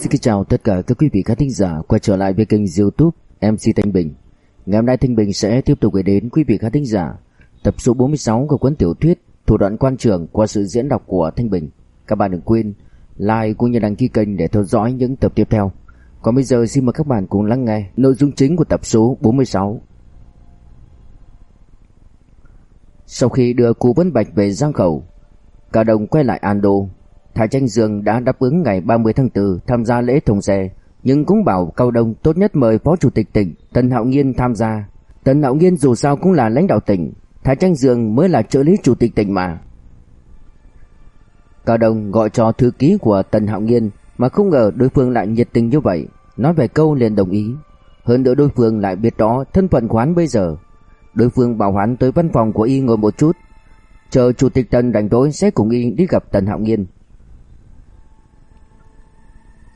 Xin kính chào tất cả các quý vị khán thính giả quay trở lại với kênh youtube MC Thanh Bình. Ngày hôm nay Thanh Bình sẽ tiếp tục gửi đến quý vị khán thính giả Tập số 46 của cuốn tiểu thuyết Thủ đoạn quan trường qua sự diễn đọc của Thanh Bình. Các bạn đừng quên like cũng như đăng ký kênh để theo dõi những tập tiếp theo. Còn bây giờ xin mời các bạn cùng lắng nghe nội dung chính của tập số 46 Sau khi đưa cụ Vân Bạch về Giang Khẩu Cả đồng quay lại Ando. Thái Tranh Dương đã đáp ứng ngày 30 tháng 4 tham gia lễ thùng xe, nhưng cũng bảo Cao Đông tốt nhất mời Phó Chủ tịch tỉnh Tần Hạo Nghiên tham gia. Tần Hạo Nghiên dù sao cũng là lãnh đạo tỉnh, Thái Tranh Dương mới là trợ lý chủ tịch tỉnh mà. Cao Đông gọi cho thư ký của Tần Hạo Nghiên mà không ngờ đối phương lại nhiệt tình như vậy, nói vài câu liền đồng ý. Hơn nữa đối phương lại biết rõ thân phận của hắn bây giờ. Đối phương bảo hắn tới văn phòng của y ngồi một chút, chờ chủ tịch Tần rảnh tối sẽ cùng y đi gặp Tần Hạo Nghiên.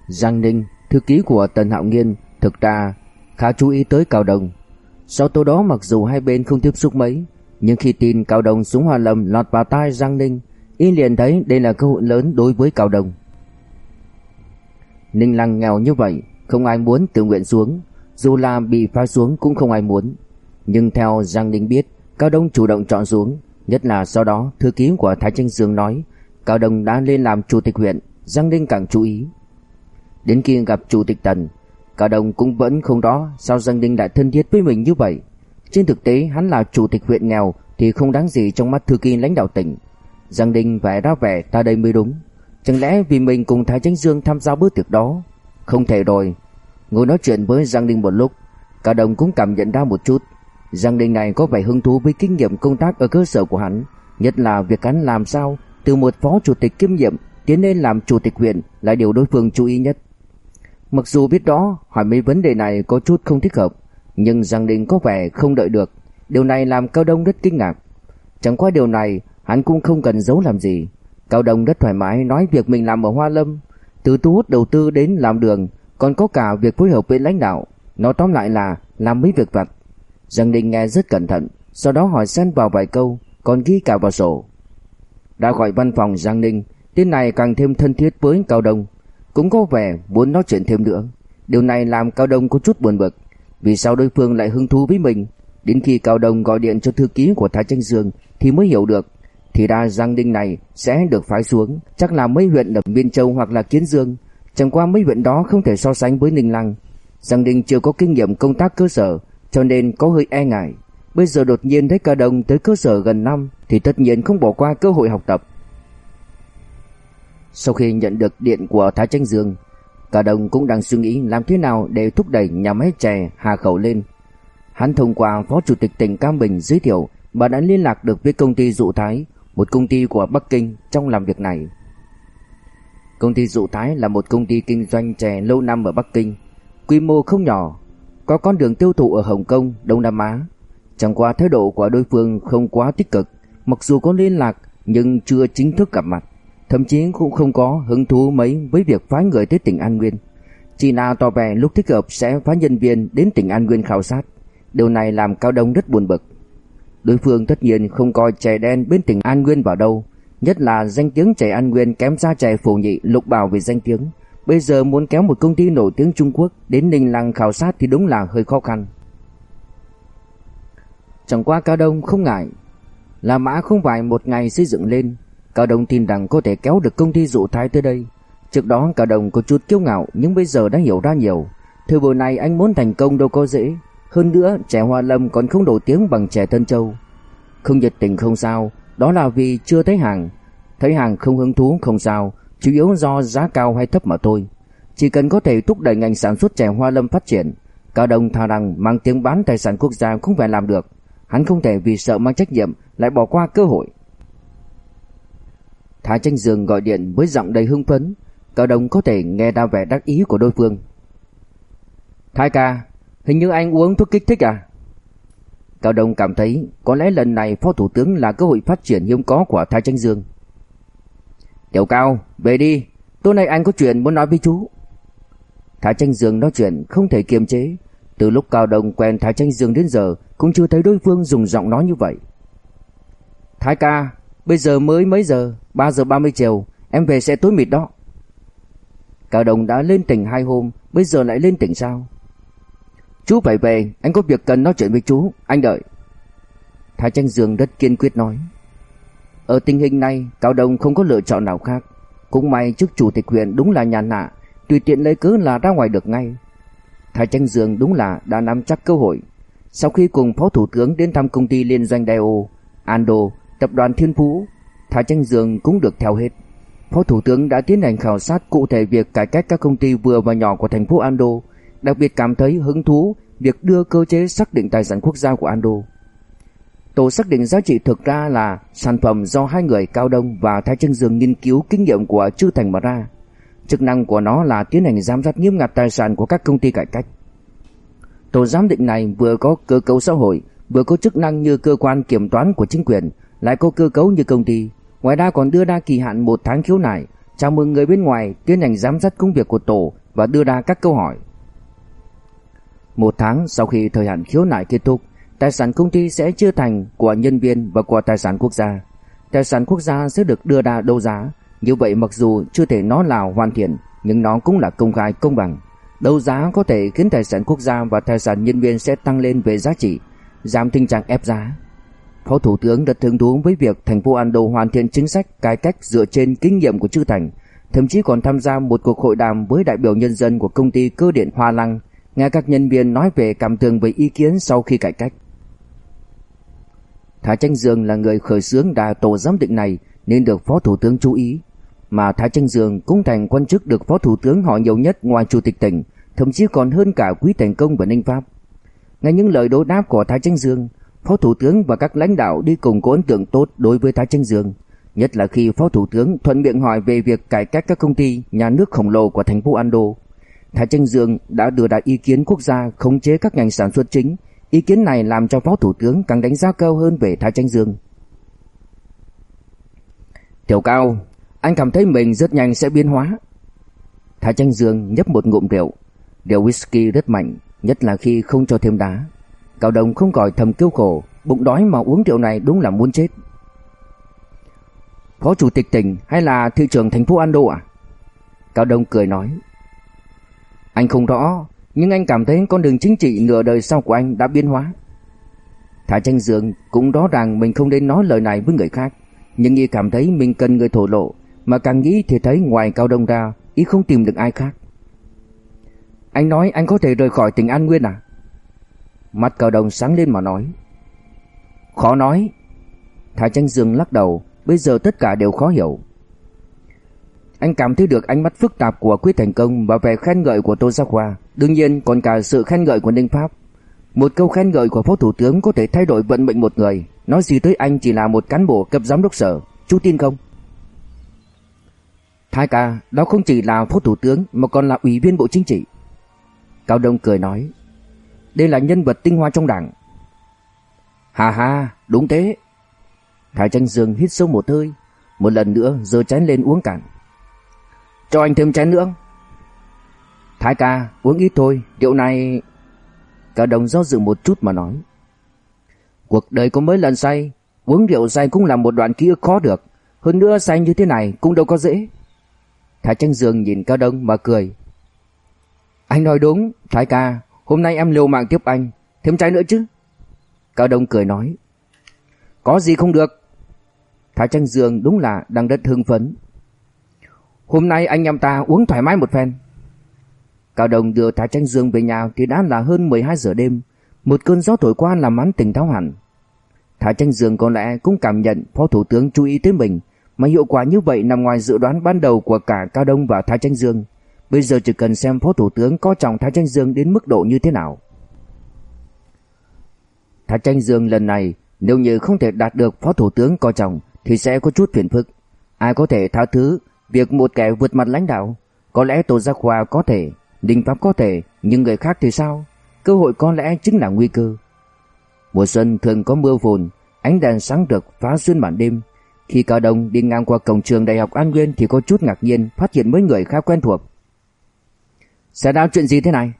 Giang Ninh, thư ký của Tần Hạo Nghiên, thực ra khá chú ý tới Cao Đông. Sau tối đó mặc dù hai bên không tiếp xúc mấy, nhưng khi tin Cao Đông xuống Hoa Lâm lọt vào tai Giang Ninh, y liền thấy đây là cơ hội lớn đối với Cao Đông. Ninh Lăng nghèo như vậy, không ai muốn tự nguyện xuống, dù là bị phá xuống cũng không ai muốn. Nhưng theo Giang Ninh biết, Cao Đông chủ động chọn xuống, nhất là sau đó thư ký của Thái Tranh Dương nói, Cao Đông đã lên làm chủ tịch huyện, Giang Ninh càng chú ý. Đến khi gặp chủ tịch Tần, cả đồng cũng vẫn không rõ sao Giang Ninh lại thân thiết với mình như vậy. Trên thực tế hắn là chủ tịch huyện nghèo thì không đáng gì trong mắt thư ký lãnh đạo tỉnh. Giang Ninh phải ra vẻ ta đây mới đúng. Chẳng lẽ vì mình cùng Thái Chánh Dương tham gia bữa tiệc đó? Không thể rồi. Ngồi nói chuyện với Giang Ninh một lúc, cả đồng cũng cảm nhận ra một chút. Giang Ninh này có vẻ hứng thú với kinh nghiệm công tác ở cơ sở của hắn, nhất là việc hắn làm sao từ một phó chủ tịch kiêm nhiệm tiến lên làm chủ tịch huyện là điều đối phương chú ý nhất. Mặc dù biết đó hỏi mấy vấn đề này có chút không thích hợp, nhưng Giang Ninh có vẻ không đợi được. Điều này làm Cao Đông rất kinh ngạc. Chẳng qua điều này hắn cũng không cần giấu làm gì. Cao Đông rất thoải mái nói việc mình làm ở Hoa Lâm, từ thu hút đầu tư đến làm đường, còn có cả việc phối hợp với lãnh đạo. Nói tóm lại là làm mấy việc vặt. Giang Ninh nghe rất cẩn thận, sau đó hỏi xen vào vài câu, còn ghi cả vào sổ. Đã gọi văn phòng Giang Ninh, tên này càng thêm thân thiết với Cao Đông cũng có vẻ muốn nói chuyện thêm nữa. Điều này làm Cao Đông có chút buồn bực, vì sao đối phương lại hứng thú với mình? Đến khi Cao Đông gọi điện cho thư ký của Thái Tranh Dương thì mới hiểu được, thì ra Giang Đinh này sẽ được phái xuống, chắc là mấy huyện ở Biên Châu hoặc là Kiến Dương, chẳng qua mấy huyện đó không thể so sánh với Ninh Lăng. Giang Đinh chưa có kinh nghiệm công tác cơ sở, cho nên có hơi e ngại. Bây giờ đột nhiên thấy Cao Đông tới cơ sở gần năm thì tất nhiên không bỏ qua cơ hội học tập. Sau khi nhận được điện của Thái Tranh Dương, cả đồng cũng đang suy nghĩ làm thế nào để thúc đẩy nhà máy chè Hà Khẩu lên. Hắn thông qua Phó Chủ tịch tỉnh Cam Bình giới thiệu bà đã liên lạc được với công ty Dụ Thái, một công ty của Bắc Kinh trong làm việc này. Công ty Dụ Thái là một công ty kinh doanh chè lâu năm ở Bắc Kinh, quy mô không nhỏ, có con đường tiêu thụ ở Hồng Kông, Đông Nam Á. Chẳng qua thái độ của đối phương không quá tích cực, mặc dù có liên lạc nhưng chưa chính thức gặp mặt thậm chí cũng không có hứng thú mấy với việc phái người tới tỉnh An Nguyên. Chỉ là tỏ vẻ lúc thích hợp sẽ phái nhân viên đến tỉnh An Nguyên khảo sát. Điều này làm Cao Đông rất buồn bực. Đối phương tất nhiên không coi chè đen bên tỉnh An Nguyên vào đâu, nhất là danh tiếng chè An Nguyên kém xa chè phổ nhị lục bảo về danh tiếng. Bây giờ muốn kéo một công ty nổi tiếng Trung Quốc đến Ninh Lăng khảo sát thì đúng là hơi khó khăn. Chẳng qua Cao Đông không ngại, là mã không phải một ngày xây dựng lên, Cao Đông tin rằng có thể kéo được công ty dụ thái tới đây. Trước đó Cao Đông có chút kiêu ngạo nhưng bây giờ đã hiểu ra nhiều. Thời buổi này anh muốn thành công đâu có dễ. Hơn nữa trẻ Hoa Lâm còn không nổi tiếng bằng trẻ Tân Châu. Không nhiệt tình không sao, đó là vì chưa thấy hàng. Thấy hàng không hứng thú không sao, chủ yếu do giá cao hay thấp mà thôi. Chỉ cần có thể thúc đẩy ngành sản xuất trẻ Hoa Lâm phát triển, Cao Đông thà rằng mang tiếng bán tài sản quốc gia không phải làm được. Hắn không thể vì sợ mang trách nhiệm lại bỏ qua cơ hội. Thái Tranh Dương gọi điện với giọng đầy hưng phấn, Cao Đông có thể nghe ra vẻ đắc ý của đối phương. Thái ca, hình như anh uống thuốc kích thích à? Cao Đông cảm thấy có lẽ lần này Phó Thủ tướng là cơ hội phát triển hiếm có của Thái Tranh Dương. Tiểu Cao, về đi, tối nay anh có chuyện muốn nói với chú. Thái Tranh Dương nói chuyện không thể kiềm chế, từ lúc Cao Đông quen Thái Tranh Dương đến giờ cũng chưa thấy đối phương dùng giọng nói như vậy. Thái ca, Bây giờ mới mấy giờ 3 giờ 30 chiều Em về sẽ tối mịt đó Cao đồng đã lên tỉnh hai hôm, bây giờ lại lên tỉnh sao? Chú phải về, anh có việc cần nói chuyện với chú, anh đợi. Thái Tranh Dương rất kiên quyết nói. Ở tình hình này, Cao Đông không có lựa chọn nào khác. Cũng may chức chủ tịch huyện đúng là nhàn nạ, tùy tiện lấy cớ là ra ngoài được ngay. Thái Tranh Dương đúng là đã nắm chắc cơ hội. Sau khi cùng Phó Thủ tướng đến thăm công ty liên doanh Daewoo, Ando, tập đoàn Thiên Phú, Thái Tranh Dương cũng được theo hết. Phó Thủ tướng đã tiến hành khảo sát cụ thể việc cải cách các công ty vừa và nhỏ của thành phố Ando, đặc biệt cảm thấy hứng thú việc đưa cơ chế xác định tài sản quốc gia của Ando. Tổ xác định giá trị thực ra là sản phẩm do hai người Cao Đông và Thái Trưng Dương nghiên cứu kinh nghiệm của Trư Thành mà ra. Chức năng của nó là tiến hành giám sát nghiêm ngặt tài sản của các công ty cải cách. Tổ giám định này vừa có cơ cấu xã hội, vừa có chức năng như cơ quan kiểm toán của chính quyền, lại có cơ cấu như công ty. Ngoài ra còn đưa ra kỳ hạn một tháng khiếu nại, chào mừng người bên ngoài tiến hành giám sát công việc của tổ và đưa ra các câu hỏi. Một tháng sau khi thời hạn khiếu nại kết thúc, tài sản công ty sẽ chia thành của nhân viên và của tài sản quốc gia. Tài sản quốc gia sẽ được đưa ra đấu giá, như vậy mặc dù chưa thể nói là hoàn thiện, nhưng nó cũng là công khai công bằng. Đấu giá có thể khiến tài sản quốc gia và tài sản nhân viên sẽ tăng lên về giá trị, giảm tình trạng ép giá. Phó Thủ tướng rất hứng thú với việc thành phố Ando hoàn thiện chính sách cải cách dựa trên kinh nghiệm của chư thành, thậm chí còn tham gia một cuộc hội đàm với đại biểu nhân dân của công ty cơ điện Hoa Lăng, nghe các nhân viên nói về cảm tưởng về ý kiến sau khi cải cách. Thái Tranh Dương là người khởi xướng đà tổ giám định này nên được Phó Thủ tướng chú ý, mà Thái Tranh Dương cũng thành quan chức được Phó Thủ tướng hỏi nhiều nhất ngoài Chủ tịch tỉnh, thậm chí còn hơn cả Quý Thành Công và Ninh Pháp. Nghe những lời đối đáp của Thái Tranh Dương, Phó Thủ tướng và các lãnh đạo đi cùng có ấn tượng tốt đối với Thái Tranh Dương, nhất là khi Phó Thủ tướng thuận miệng hỏi về việc cải cách các công ty nhà nước khổng lồ của thành phố Ando. Thái Tranh Dương đã đưa ra ý kiến quốc gia khống chế các ngành sản xuất chính, ý kiến này làm cho Phó Thủ tướng càng đánh giá cao hơn về Thái Tranh Dương. Tiểu Cao, anh cảm thấy mình rất nhanh sẽ biến hóa. Thái Tranh Dương nhấp một ngụm rượu, rượu whisky rất mạnh, nhất là khi không cho thêm đá. Cao Đông không khỏi thầm kêu khổ, bụng đói mà uống rượu này đúng là muốn chết. Phó chủ tịch tỉnh hay là thị trưởng thành phố An đô à? Cao Đông cười nói. Anh không rõ, nhưng anh cảm thấy con đường chính trị nửa đời sau của anh đã biến hóa. Thái Tranh Dương cũng rõ ràng mình không nên nói lời này với người khác, nhưng y cảm thấy mình cần người thổ lộ, mà càng nghĩ thì thấy ngoài Cao Đông ra, y không tìm được ai khác. Anh nói anh có thể rời khỏi tỉnh An Nguyên à? Mắt Cao đồng sáng lên mà nói. Khó nói. Thái Tranh Dương lắc đầu, bây giờ tất cả đều khó hiểu. Anh cảm thấy được ánh mắt phức tạp của Quyết Thành Công và vẻ khen ngợi của Tô Gia Khoa, đương nhiên còn cả sự khen ngợi của Ninh Pháp. Một câu khen ngợi của Phó Thủ tướng có thể thay đổi vận mệnh một người, nói gì tới anh chỉ là một cán bộ cấp giám đốc sở, chú tin không? Thái ca, đó không chỉ là Phó Thủ tướng mà còn là Ủy viên Bộ Chính trị. Cao Đông cười nói, đây là nhân vật tinh hoa trong đảng. Hà hà, đúng thế. Thái Tranh Dương hít sâu một hơi, một lần nữa giơ chén lên uống cạn. Cho anh thêm chén nữa. Thái ca, uống ít thôi, rượu này... Cao Đông do dự một chút mà nói. Cuộc đời có mấy lần say, uống rượu say cũng là một đoạn ký ức khó được. Hơn nữa say như thế này cũng đâu có dễ. Thái Tranh Dương nhìn Cao Đông mà cười. Anh nói đúng, Thái ca, hôm nay em liều mạng tiếp anh, thêm trái nữa chứ. Cao Đông cười nói. Có gì không được. Thái Tranh Dương đúng là đang rất hưng phấn. Hôm nay anh em ta uống thoải mái một phen. Cao Đông đưa Thái Tranh Dương về nhà thì đã là hơn 12 giờ đêm. Một cơn gió thổi qua làm hắn tỉnh táo hẳn. Thái Tranh Dương có lẽ cũng cảm nhận Phó Thủ tướng chú ý tới mình, mà hiệu quả như vậy nằm ngoài dự đoán ban đầu của cả Cao Đông và Thái Tranh Dương. Bây giờ chỉ cần xem Phó Thủ tướng có trọng Thái Tranh Dương đến mức độ như thế nào. Thái Tranh Dương lần này nếu như không thể đạt được Phó Thủ tướng coi trọng thì sẽ có chút phiền phức. Ai có thể tha thứ việc một kẻ vượt mặt lãnh đạo? Có lẽ Tô Gia Khoa có thể, Đinh Pháp có thể, nhưng người khác thì sao? Cơ hội có lẽ chính là nguy cơ. Mùa xuân thường có mưa phùn, ánh đèn sáng rực phá xuyên màn đêm. Khi Cao Đông đi ngang qua cổng trường Đại học An Nguyên thì có chút ngạc nhiên phát hiện mấy người khá quen thuộc. Xảy ra chuyện gì thế này?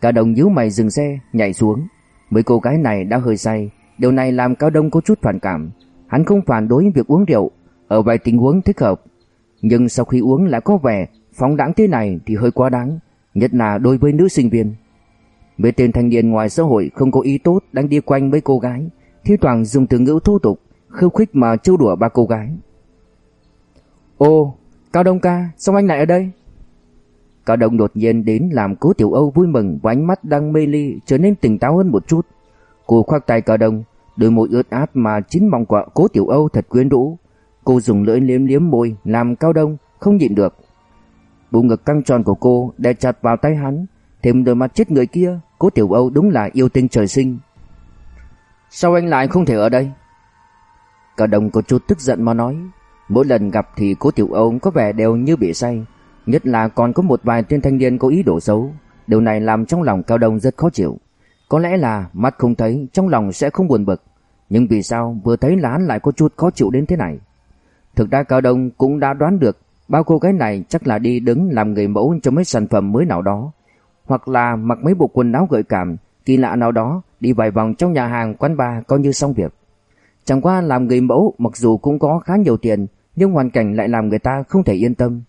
Cao Đông nhíu mày dừng xe, nhảy xuống. Mấy cô gái này đã hơi say, điều này làm Cao Đông có chút phản cảm. Hắn không phản đối việc uống rượu, ở vài tình huống thích hợp. Nhưng sau khi uống lại có vẻ phóng đãng thế này thì hơi quá đáng, nhất là đối với nữ sinh viên. Mấy tên thanh niên ngoài xã hội không có ý tốt đang đi quanh mấy cô gái, thi thoảng dùng từ ngữ thô tục, khiêu khích mà trêu đùa ba cô gái. Ô, Cao Đông ca, sao anh lại ở đây? Cao Đông đột nhiên đến làm cố Tiểu Âu vui mừng và ánh mắt đang mê ly trở nên tỉnh táo hơn một chút. Cô khoác tay Cao Đông, đôi môi ướt át mà chín mong quả cố Tiểu Âu thật quyến rũ. Cô dùng lưỡi liếm liếm môi làm Cao Đông không nhịn được. Bụng ngực căng tròn của cô đè chặt vào tay hắn, thêm đôi mắt chết người kia, cố Tiểu Âu đúng là yêu tinh trời sinh. Sao anh lại không thể ở đây? Cao Đông có chút tức giận mà nói, mỗi lần gặp thì cố Tiểu Âu có vẻ đều như bị say, nhất là còn có một vài tên thanh niên có ý đồ xấu, điều này làm trong lòng Cao Đông rất khó chịu. Có lẽ là mắt không thấy, trong lòng sẽ không buồn bực, nhưng vì sao vừa thấy là hắn lại có chút khó chịu đến thế này? Thực ra Cao Đông cũng đã đoán được bao cô gái này chắc là đi đứng làm người mẫu cho mấy sản phẩm mới nào đó, hoặc là mặc mấy bộ quần áo gợi cảm, kỳ lạ nào đó, đi vài vòng trong nhà hàng quán bar coi như xong việc. Chẳng qua làm người mẫu mặc dù cũng có khá nhiều tiền, nhưng hoàn cảnh lại làm người ta không thể yên tâm.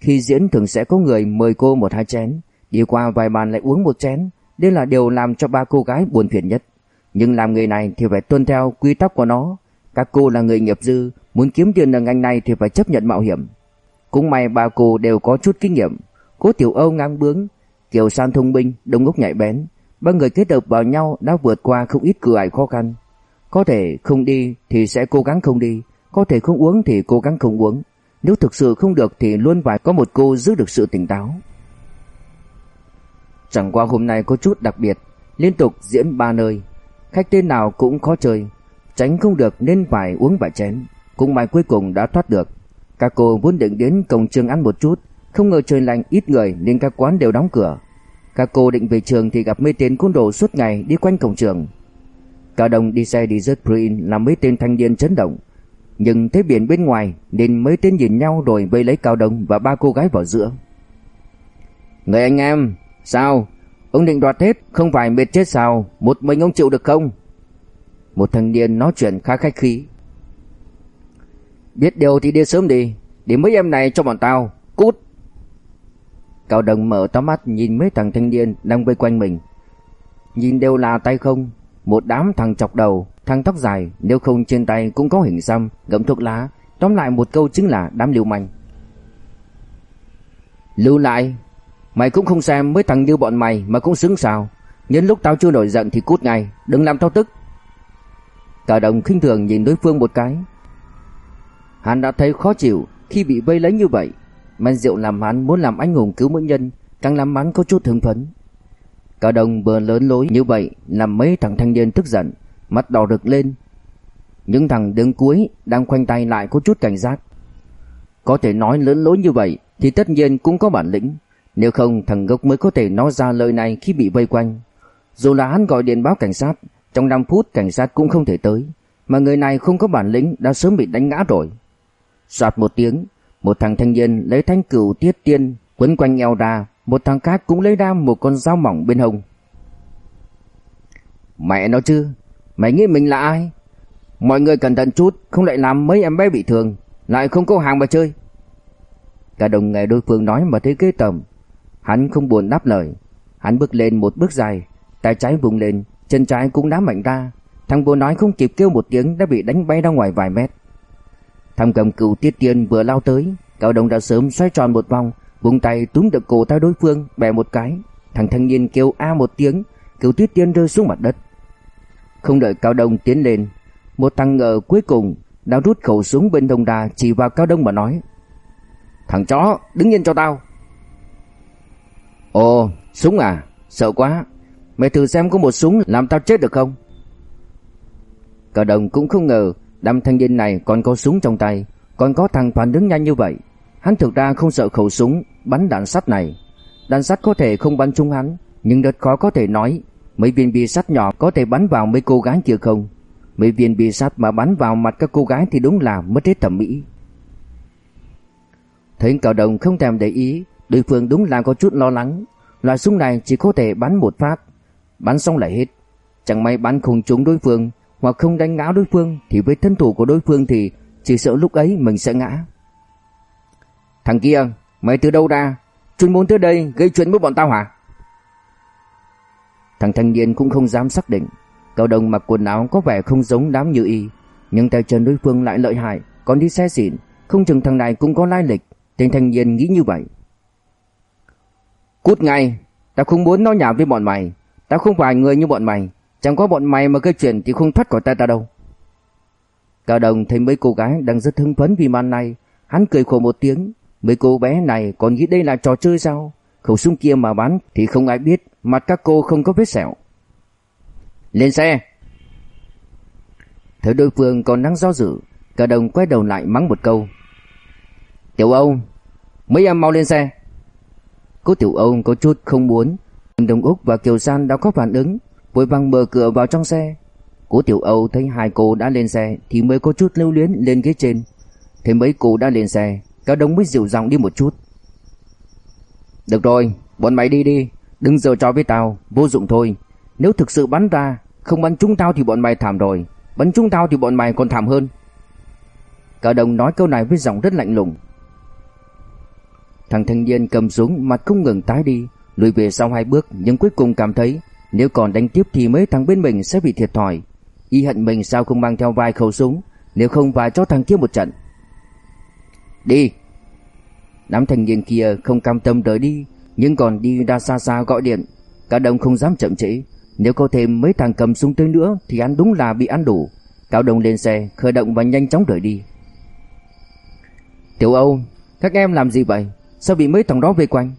Khi diễn thường sẽ có người mời cô một hai chén, đi qua vài bàn lại uống một chén, đây là điều làm cho ba cô gái buồn phiền nhất. Nhưng làm người này thì phải tuân theo quy tắc của nó. Các cô là người nghiệp dư, muốn kiếm tiền ở ngành này thì phải chấp nhận mạo hiểm. Cũng may ba cô đều có chút kinh nghiệm. Cố Tiểu Âu ngang bướng, Kiều San thông minh, Đông Ngốc nhạy bén. Ba người kết hợp vào nhau đã vượt qua không ít cửa ải khó khăn. Có thể không đi thì sẽ cố gắng không đi, có thể không uống thì cố gắng không uống. Nếu thực sự không được thì luôn phải có một cô giữ được sự tỉnh táo. Chẳng qua hôm nay có chút đặc biệt, liên tục diễn ba nơi. Khách tên nào cũng khó chơi, tránh không được nên phải uống vài chén. Cũng may cuối cùng đã thoát được. Các cô vốn định đến cổng trường ăn một chút, không ngờ trời lạnh ít người nên các quán đều đóng cửa. Các cô định về trường thì gặp mấy tên côn đồ suốt ngày đi quanh cổng trường. Cả đồng đi xe đi rất green làm mấy tên thanh niên chấn động. Nhưng thấy biển bên ngoài nên mấy tên nhìn nhau rồi vây lấy Cao Đông và ba cô gái vào giữa. Người anh em, sao? Ông định đoạt hết, không phải mệt chết sao? Một mình ông chịu được không? Một thanh niên nói chuyện khá khách khí. Biết điều thì đi sớm đi, để mấy em này cho bọn tao, cút. Cao Đồng mở to mắt nhìn mấy thằng thanh niên đang vây quanh mình. Nhìn đều là tay không, một đám thằng chọc đầu, thằng tóc dài, nếu không trên tay cũng có hình xăm, gẫm thuốc lá, tóm lại một câu chính là đám lưu manh. Lưu lại, mày cũng không xem mấy thằng như bọn mày mà cũng xứng sao? Nhân lúc tao chưa nổi giận thì cút ngay, đừng làm tao tức. Cả đồng khinh thường nhìn đối phương một cái. Hắn đã thấy khó chịu khi bị vây lấy như vậy, men rượu làm hắn muốn làm anh hùng cứu mỹ nhân, càng làm hắn có chút thương phấn. Cả đồng vừa lớn lối như vậy làm mấy thằng thanh niên tức giận, mắt đỏ rực lên. Những thằng đứng cuối đang khoanh tay lại có chút cảnh giác. Có thể nói lớn lối như vậy thì tất nhiên cũng có bản lĩnh, nếu không thằng gốc mới có thể nói ra lời này khi bị vây quanh. Dù là hắn gọi điện báo cảnh sát, trong 5 phút cảnh sát cũng không thể tới, mà người này không có bản lĩnh đã sớm bị đánh ngã rồi. Soạt một tiếng, một thằng thanh niên lấy thanh cửu tiết tiên quấn quanh eo ra, một thằng khác cũng lấy ra một con dao mỏng bên hông. Mẹ nó chứ, mày nghĩ mình là ai? Mọi người cẩn thận chút, không lại làm mấy em bé bị thương, lại không có hàng mà chơi. Cả đồng nghe đối phương nói mà thấy ghê tởm, hắn không buồn đáp lời, hắn bước lên một bước dài, tay trái vùng lên, chân trái cũng đá mạnh ra, thằng vô nói không kịp kêu một tiếng đã bị đánh bay ra ngoài vài mét. Thằng cầm cựu tiết tiên vừa lao tới, cao đồng đã sớm xoay tròn một vòng, buông tay túm được cổ tay đối phương, bẻ một cái. Thằng thanh niên kêu a một tiếng, cựu tuyết tiên rơi xuống mặt đất. Không đợi cao đông tiến lên, một thằng ngờ cuối cùng đã rút khẩu súng bên đông đà chỉ vào cao đông mà nói. Thằng chó, đứng yên cho tao. Ồ, súng à? Sợ quá. Mày thử xem có một súng làm tao chết được không? Cao đồng cũng không ngờ Đám thanh niên này còn có súng trong tay Còn có thằng phản ứng nhanh như vậy Hắn thực ra không sợ khẩu súng, Bắn đạn sắt này. Đạn sắt có thể không bắn trúng hắn, Nhưng rất khó có thể nói Mấy viên bi sắt nhỏ có thể bắn vào mấy cô gái kia không. Mấy viên bi sắt mà bắn vào mặt các cô gái Thì đúng là mất hết thẩm mỹ. Thấy cao đồng không thèm để ý, Đối phương đúng là có chút lo lắng. Loại súng này chỉ có thể bắn một phát, Bắn xong lại hết. Chẳng may bắn không trúng đối phương, hoặc không đánh ngã đối phương thì với thân thủ của đối phương thì chỉ sợ lúc ấy mình sẽ ngã. Thằng kia, Mày từ đâu ra? Chuyên môn tới đây gây chuyện với bọn tao hả? Thằng thanh niên cũng không dám xác định. Cao Đông mặc quần áo có vẻ không giống đám như y, nhưng tay chân đối phương lại lợi hại, còn đi xe xịn, không chừng thằng này cũng có lai lịch. Tên thanh niên nghĩ như vậy. Cút ngay, tao không muốn nói nhảm với bọn mày. Tao không phải người như bọn mày, chẳng có bọn mày mà gây chuyện thì không thoát khỏi tay ta đâu. Cao Đồng thấy mấy cô gái đang rất hưng phấn vì màn này, hắn cười khổ một tiếng. Mấy cô bé này còn nghĩ đây là trò chơi sao? Khẩu súng kia mà bắn thì không ai biết, mặt các cô không có vết sẹo. Lên xe! Thấy đối phương còn đang do dự, cả Đồng quay đầu lại mắng một câu. Tiểu Âu, mấy em mau lên xe. Cô Tiểu Âu có chút không muốn, Đồng Úc và Kiều San đã có phản ứng, vội vàng mở cửa vào trong xe. Cô Tiểu Âu thấy hai cô đã lên xe thì mới có chút lưu luyến lên ghế trên. Thấy mấy cô đã lên xe, Cao Đông mới dịu giọng đi một chút. Được rồi, bọn mày đi đi, đừng giờ trò với tao, vô dụng thôi. Nếu thực sự bắn ra, không bắn trúng tao thì bọn mày thảm rồi, bắn trúng tao thì bọn mày còn thảm hơn. Cao Đông nói câu này với giọng rất lạnh lùng. Thằng thanh niên cầm súng mặt không ngừng tái đi, lùi về sau hai bước nhưng cuối cùng cảm thấy nếu còn đánh tiếp thì mấy thằng bên mình sẽ bị thiệt thòi. Y hận mình sao không mang theo vài khẩu súng Nếu không vài cho thằng kia một trận Đi. Đám thanh niên kia không cam tâm rời đi, Nhưng còn đi ra xa xa gọi điện. Cả đồng không dám chậm trễ. Nếu có thêm mấy thằng cầm súng tới nữa Thì ăn đúng là bị ăn đủ. Cao đồng lên xe, khởi động và nhanh chóng rời đi. Tiểu Âu, Các em làm gì vậy? Sao bị mấy thằng đó vây quanh?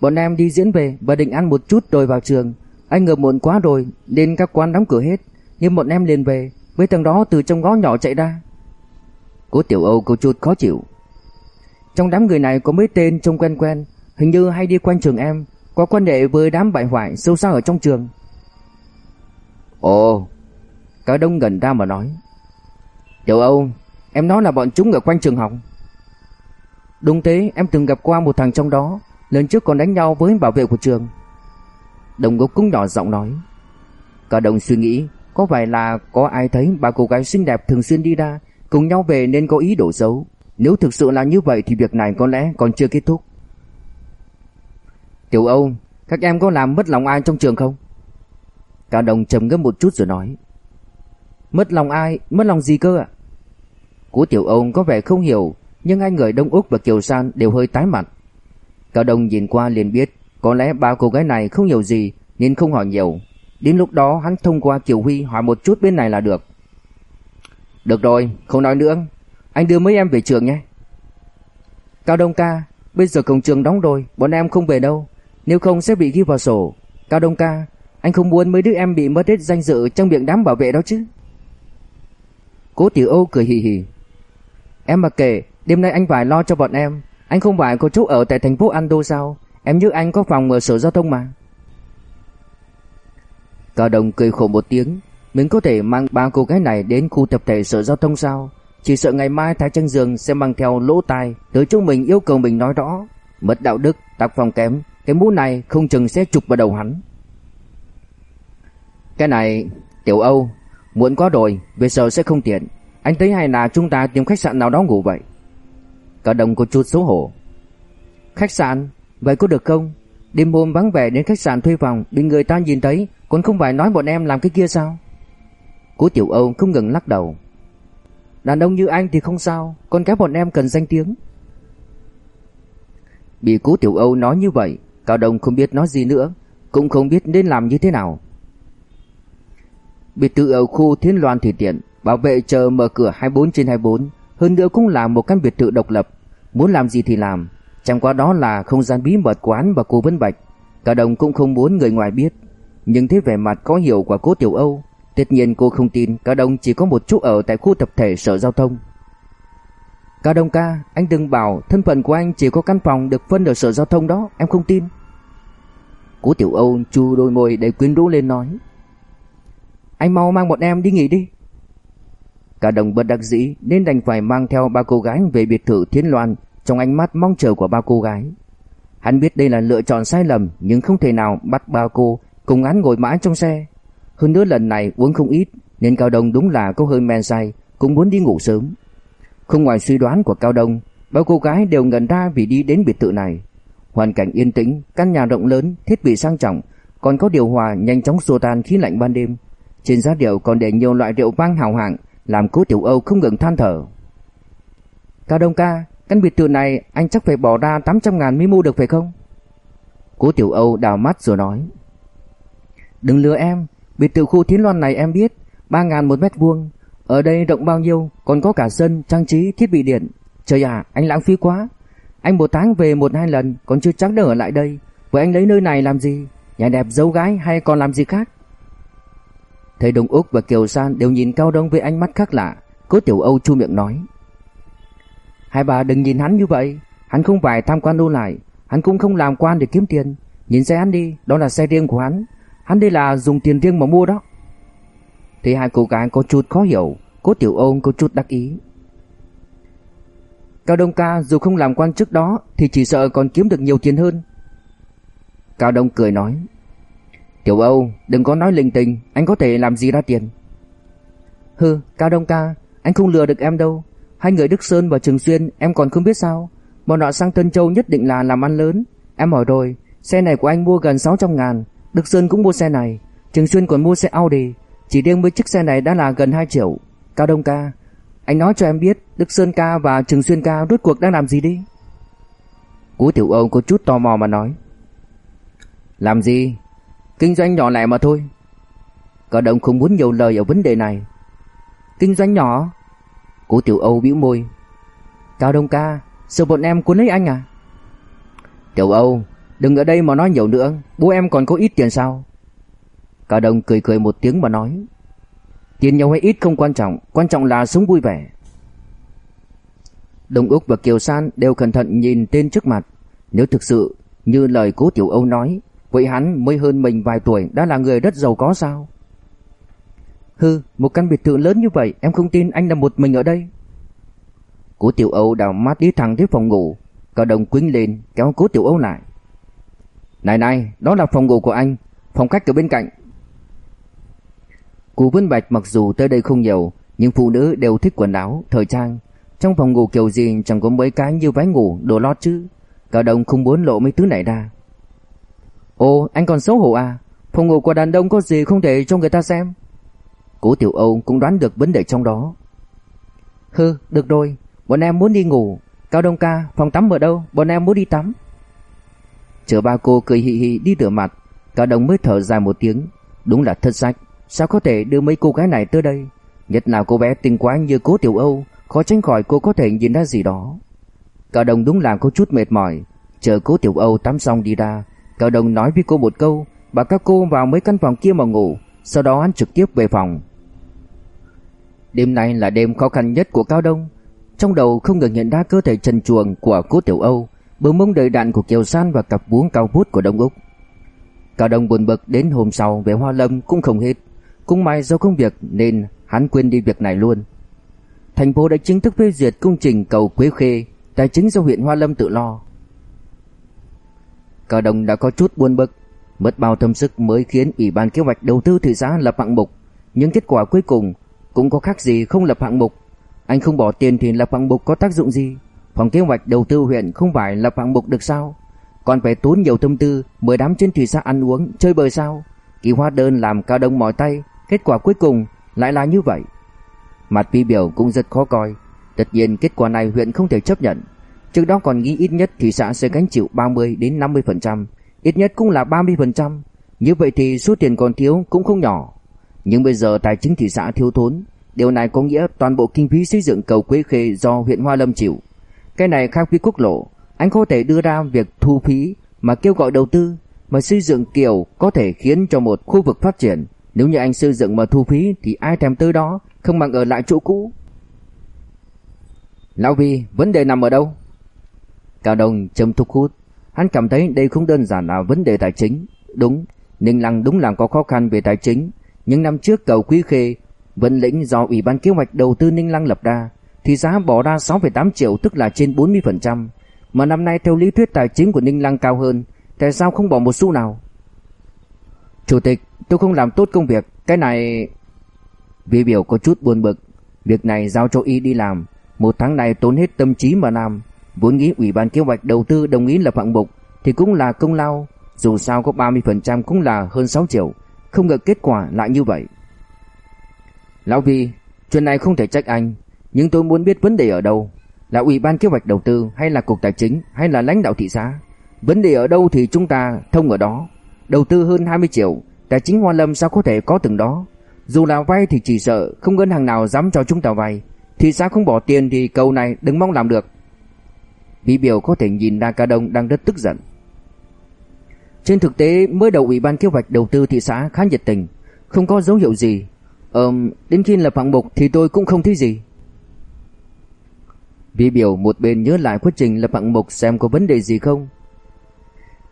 Bọn em đi diễn về và định ăn một chút rồi vào trường. Anh ngờ muộn quá rồi, nên các quán đóng cửa hết. Nhưng bọn em liền về, mấy thằng đó từ trong ngõ nhỏ chạy ra. Cố Tiểu Âu có chút khó chịu. Trong đám người này có mấy tên trông quen quen Hình như hay đi quanh trường em Có quan hệ với đám bại hoại sâu xa ở trong trường. Ồ. Cả đông gần ra mà nói Tiểu Âu Em nói là bọn chúng ở quanh trường học. Đúng thế em từng gặp qua một thằng trong đó Lần trước còn đánh nhau với bảo vệ của trường. Đồng Ngục cũng nhỏ giọng nói. Cả đồng suy nghĩ, có phải là có ai thấy ba cô gái xinh đẹp thường xuyên đi ra, cùng nhau về nên có ý đồ xấu. Nếu thực sự là như vậy thì việc này có lẽ còn chưa kết thúc. Tiểu Âu, các em có làm mất lòng ai trong trường không? Cao đồng trầm ngâm một chút rồi nói. Mất lòng ai? Mất lòng gì cơ ạ? Của Tiểu Âu có vẻ không hiểu, nhưng hai người Đông Úc và Kiều San đều hơi tái mặt. Cao đồng nhìn qua liền biết có lẽ ba cô gái này không hiểu gì nên không hỏi nhiều. Đến lúc đó hắn thông qua Kiều Huy hỏi một chút bên này là được. Được rồi, không nói nữa. Anh đưa mấy em về trường nhé. Cao Đông ca, bây giờ cổng trường đóng rồi, bọn em không về đâu. Nếu không sẽ bị ghi vào sổ. Cao Đông ca, anh không muốn mấy đứa em bị mất hết danh dự trong miệng đám bảo vệ đó chứ. Cố Tiểu Âu cười hì hì. Em mặc kệ, đêm nay anh phải lo cho bọn em. Anh không phải có chỗ ở tại thành phố Ando sao? Em nhớ anh có phòng ở sở giao thông mà Cao Đồng cười khổ một tiếng mình có thể mang ba cô gái này đến khu tập thể sở giao thông sao? Chỉ sợ ngày mai Thái Trăng Dương sẽ mang theo lỗ tai Tới chúng mình yêu cầu mình nói rõ. Mất đạo đức, tác phong kém. Cái mũ này không chừng sẽ chụp vào đầu hắn. Cái này Tiểu Âu Muộn quá rồi, về giờ sẽ không tiện. Anh thấy hay là chúng ta tìm khách sạn nào đó ngủ vậy? Cả Đồng có chút xấu hổ. Khách sạn? Vậy có được không? Đêm hôm vắng vẻ đến khách sạn thuê phòng Bị người ta nhìn thấy Còn không phải nói bọn em làm cái kia sao? Cố Tiểu Âu không ngừng lắc đầu. Đàn ông như anh thì không sao Còn các bọn em cần danh tiếng. Bị cố Tiểu Âu nói như vậy, Cao Đông không biết nói gì nữa, Cũng không biết nên làm như thế nào. Biệt thự ở khu Thiên Loan Thủy Tiện Bảo vệ chờ mở cửa 24 trên 24 Hơn nữa cũng là một căn biệt thự độc lập. Muốn làm gì thì làm, Chẳng qua đó là không gian bí mật của hắn và cô Vân Bạch. Cao đồng cũng không muốn người ngoài biết, Nhưng thấy vẻ mặt có hiểu của cố Tiểu Âu Tất nhiên cô không tin Cao Đông chỉ có một chút ở tại khu tập thể sở giao thông Cao Đông ca, Anh đừng bảo thân phận của anh chỉ có căn phòng được phân ở sở giao thông đó, Em không tin Cố Tiểu Âu chu đôi môi để quyến rũ lên nói, Anh mau mang bọn em đi nghỉ đi Cả đồng bất đắc dĩ nên đành phải mang theo ba cô gái về biệt thự Thiên Loan trong ánh mắt mong chờ của ba cô gái. Hắn biết đây là lựa chọn sai lầm nhưng không thể nào bắt ba cô cùng hắn ngồi mãi trong xe. Hơn nữa lần này uống không ít nên Cao Đông đúng là có hơi men say, cũng muốn đi ngủ sớm. Không ngoài suy đoán của Cao Đông, Bao cô gái đều ngẩn ra vì đi đến biệt thự này. Hoàn cảnh yên tĩnh, căn nhà rộng lớn, thiết bị sang trọng, còn có điều hòa nhanh chóng xua tan khí lạnh ban đêm. Trên giá điệu còn để nhiều loại rượu vang hào hạng, làm Cố Tiểu Âu không ngừng than thở. Cao Đông ca, căn biệt thự này anh chắc phải bỏ ra 800 ngàn mới mua được phải không? Cố Tiểu Âu đào mắt rồi nói. Đừng lừa em, biệt thự khu Thiến Loan này em biết, 3 ngàn một mét vuông. Ở đây rộng bao nhiêu, còn có cả sân, trang trí, thiết bị điện. Trời à, anh lãng phí quá. Anh một tháng về một hai lần, còn chưa chắc đã ở lại đây. Vậy anh lấy nơi này làm gì? Nhà đẹp giấu gái hay còn làm gì khác? Thấy Đông Úc và Kiều San đều nhìn Cao Đông với ánh mắt khác lạ. Cố Tiểu Âu chu miệng nói. Hai bà đừng nhìn hắn như vậy. Hắn không phải tham quan đô lại. Hắn cũng không làm quan để kiếm tiền. Nhìn xe hắn đi, đó là xe riêng của hắn. Hắn đây là dùng tiền riêng mà mua đó. Thì hai cô gái có chút khó hiểu. Cố Tiểu ôn có chút đắc ý. Cao Đông ca dù không làm quan chức đó thì chỉ sợ còn kiếm được nhiều tiền hơn. Cao Đông cười nói. Tiểu Âu, đừng có nói linh tinh, anh có thể làm gì ra tiền. Hừ, Cao Đông ca, anh không lừa được em đâu. Hai người Đức Sơn và Trường Xuyên em còn không biết sao. Bọn họ sang Tân Châu nhất định là làm ăn lớn. Em hỏi rồi, xe này của anh mua gần 600 ngàn. Đức Sơn cũng mua xe này. Trường Xuyên còn mua xe Audi. Chỉ riêng với chiếc xe này đã là gần 2 triệu. Cao Đông ca, anh nói cho em biết Đức Sơn ca và Trường Xuyên ca rốt cuộc đang làm gì đi. Cú Tiểu Âu có chút tò mò mà nói. Làm gì? Kinh doanh nhỏ lẻ mà thôi. Cao Đông không muốn nhiều lời ở vấn đề này. Kinh doanh nhỏ? Cố Tiểu Âu bĩu môi. Cao Đông ca, sợ bọn em cuốn lấy anh à? Tiểu Âu, đừng ở đây mà nói nhiều nữa, bố em còn có ít tiền sao? Cả đồng cười cười một tiếng mà nói. Tiền nhiều hay ít không quan trọng, quan trọng là sống vui vẻ. Đông Úc và Kiều San đều cẩn thận nhìn tên trước mặt. Nếu thực sự như lời cố Tiểu Âu nói, vậy hắn mới hơn mình vài tuổi đã là người rất giàu có sao? Hừ, một căn biệt thự lớn như vậy em không tin anh là một mình ở đây. Cố Tiểu Âu đào mắt đi thẳng tới phòng ngủ, Cao đồng quýnh lên kéo Cố Tiểu Âu lại. Này này, đó là phòng ngủ của anh, phòng khách ở bên cạnh. Cô Vân Bạch mặc dù tới đây không nhiều, nhưng phụ nữ đều thích quần áo, thời trang. Trong phòng ngủ kiểu gì chẳng có mấy cái như váy ngủ, đồ lót chứ. Cao Đông không muốn lộ mấy thứ này ra. Ồ, anh còn xấu hổ à? Phòng ngủ của đàn ông có gì không thể cho người ta xem? Cố Tiểu Âu cũng đoán được vấn đề trong đó. Hừ, được rồi, bọn em muốn đi ngủ. Cao Đông ca, phòng tắm ở đâu? Bọn em muốn đi tắm. Chờ ba cô cười hì hì đi rửa mặt, Cao Đông mới thở dài một tiếng. Đúng là thất sách, sao có thể đưa mấy cô gái này tới đây? Nhất là cô bé tinh quá như Cố Tiểu Âu, khó tránh khỏi cô có thể nhìn ra gì đó. Cao Đông đúng là có chút mệt mỏi, chờ Cố Tiểu Âu tắm xong đi ra, Cao Đông nói với cô một câu, bảo các cô vào mấy căn phòng kia mà ngủ, sau đó hắn trực tiếp về phòng. Đêm nay là đêm khó khăn nhất của Cao Đông. Trong đầu không ngừng nhận ra cơ thể trần truồng của cố Tiểu Âu, bờ mông đầy đạn của Kiều San và cặp búa cao vút của Đông Úc. Cao Đông buồn bực đến hôm sau về Hoa Lâm cũng không hết. Cũng may do công việc nên hắn quên đi việc này luôn. Thành phố đã chính thức phê duyệt công trình cầu Quế Khê, tài chính do huyện Hoa Lâm tự lo. Cao Đông đã có chút buồn bực, mất bao tâm sức mới khiến Ủy ban kế hoạch đầu tư thị xã lập hạng mục, nhưng kết quả cuối cùng cũng có khác gì không lập hạng mục. Anh không bỏ tiền thì lập hạng mục có tác dụng gì? Phòng kế hoạch đầu tư huyện không phải là hạng mục được sao? Còn phải tốn nhiều tâm tư mời đám trên thủy xã ăn uống, chơi bời sao? Kỳ hóa đơn làm cao đông mỏi tay, kết quả cuối cùng lại là như vậy. Mặt vi biểu cũng rất khó coi. Tất nhiên kết quả này huyện không thể chấp nhận. Trước đó còn nghĩ ít nhất thị xã sẽ gánh chịu 30 đến 50%, ít nhất cũng là 30%. Như vậy thì số tiền còn thiếu cũng không nhỏ. Nhưng bây giờ tài chính thị xã thiếu thốn, điều này có nghĩa toàn bộ kinh phí xây dựng cầu Quế Khê do huyện Hoa Lâm chịu. Cái này khác với quốc lộ, anh có thể đưa ra việc thu phí mà kêu gọi đầu tư, mà xây dựng kiểu có thể khiến cho một khu vực phát triển. Nếu như anh xây dựng mà thu phí thì ai thèm tới đó, không bằng ở lại chỗ cũ. Lão Vi, vấn đề nằm ở đâu? Cao Đông châm thuốc hút, hắn cảm thấy đây không đơn giản là vấn đề tài chính. Đúng, Ninh Lăng đúng là có khó khăn về tài chính, những năm trước cầu Quý Khê, Vân Lĩnh do Ủy ban kế hoạch đầu tư Ninh Lăng lập ra, thì giá bỏ ra 6,8 triệu tức là trên 40%. Mà năm nay theo lý thuyết tài chính của Ninh Lăng cao hơn, tại sao không bỏ một xu nào? Chủ tịch, tôi không làm tốt công việc, cái này... Vi biểu có chút buồn bực, việc này giao cho y đi làm, một tháng này tốn hết tâm trí mà làm. Vốn nghĩ Ủy ban kế hoạch đầu tư đồng ý lập hạng mục thì cũng là công lao, dù sao có 30% cũng là hơn 6 triệu, không ngờ kết quả lại như vậy. Lão Vi, chuyện này không thể trách anh, nhưng tôi muốn biết vấn đề ở đâu, là Ủy ban kế hoạch đầu tư hay là cục tài chính hay là lãnh đạo thị xã? Vấn đề ở đâu thì chúng ta thông ở đó. Đầu tư hơn 20 triệu, tài chính Hoa Lâm sao có thể có từng đó? Dù là vay thì chỉ sợ không ngân hàng nào dám cho chúng ta vay, thị xã không bỏ tiền thì câu này đừng mong làm được. Vị biểu có thể nhìn đa Ca Đông đang rất tức giận. Trên thực tế mới đầu Ủy ban kế hoạch đầu tư thị xã khá nhiệt tình, không có dấu hiệu gì. Ờm, đến khi lập hạng mục thì tôi cũng không thấy gì vi biểu một bên nhớ lại quá trình lập hạng mục xem có vấn đề gì không.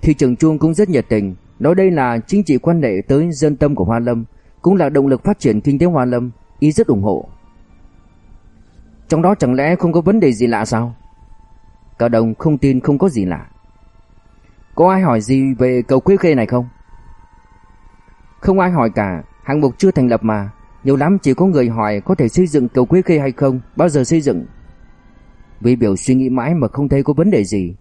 Thị trưởng chuông cũng rất nhiệt tình, nói đây là chính trị quan hệ tới dân tâm của Hoa Lâm, cũng là động lực phát triển kinh tế Hoa Lâm, ý rất ủng hộ. Trong đó chẳng lẽ không có vấn đề gì lạ sao? Cao đồng không tin không có gì lạ. Có ai hỏi gì về cầu Quế Khê này không? Không ai hỏi cả, hạng mục chưa thành lập mà. Nhiều lắm chỉ có người hỏi có thể xây dựng cầu Quế Khê hay không, bao giờ xây dựng. Vi biểu suy nghĩ mãi mà không thấy có vấn đề gì.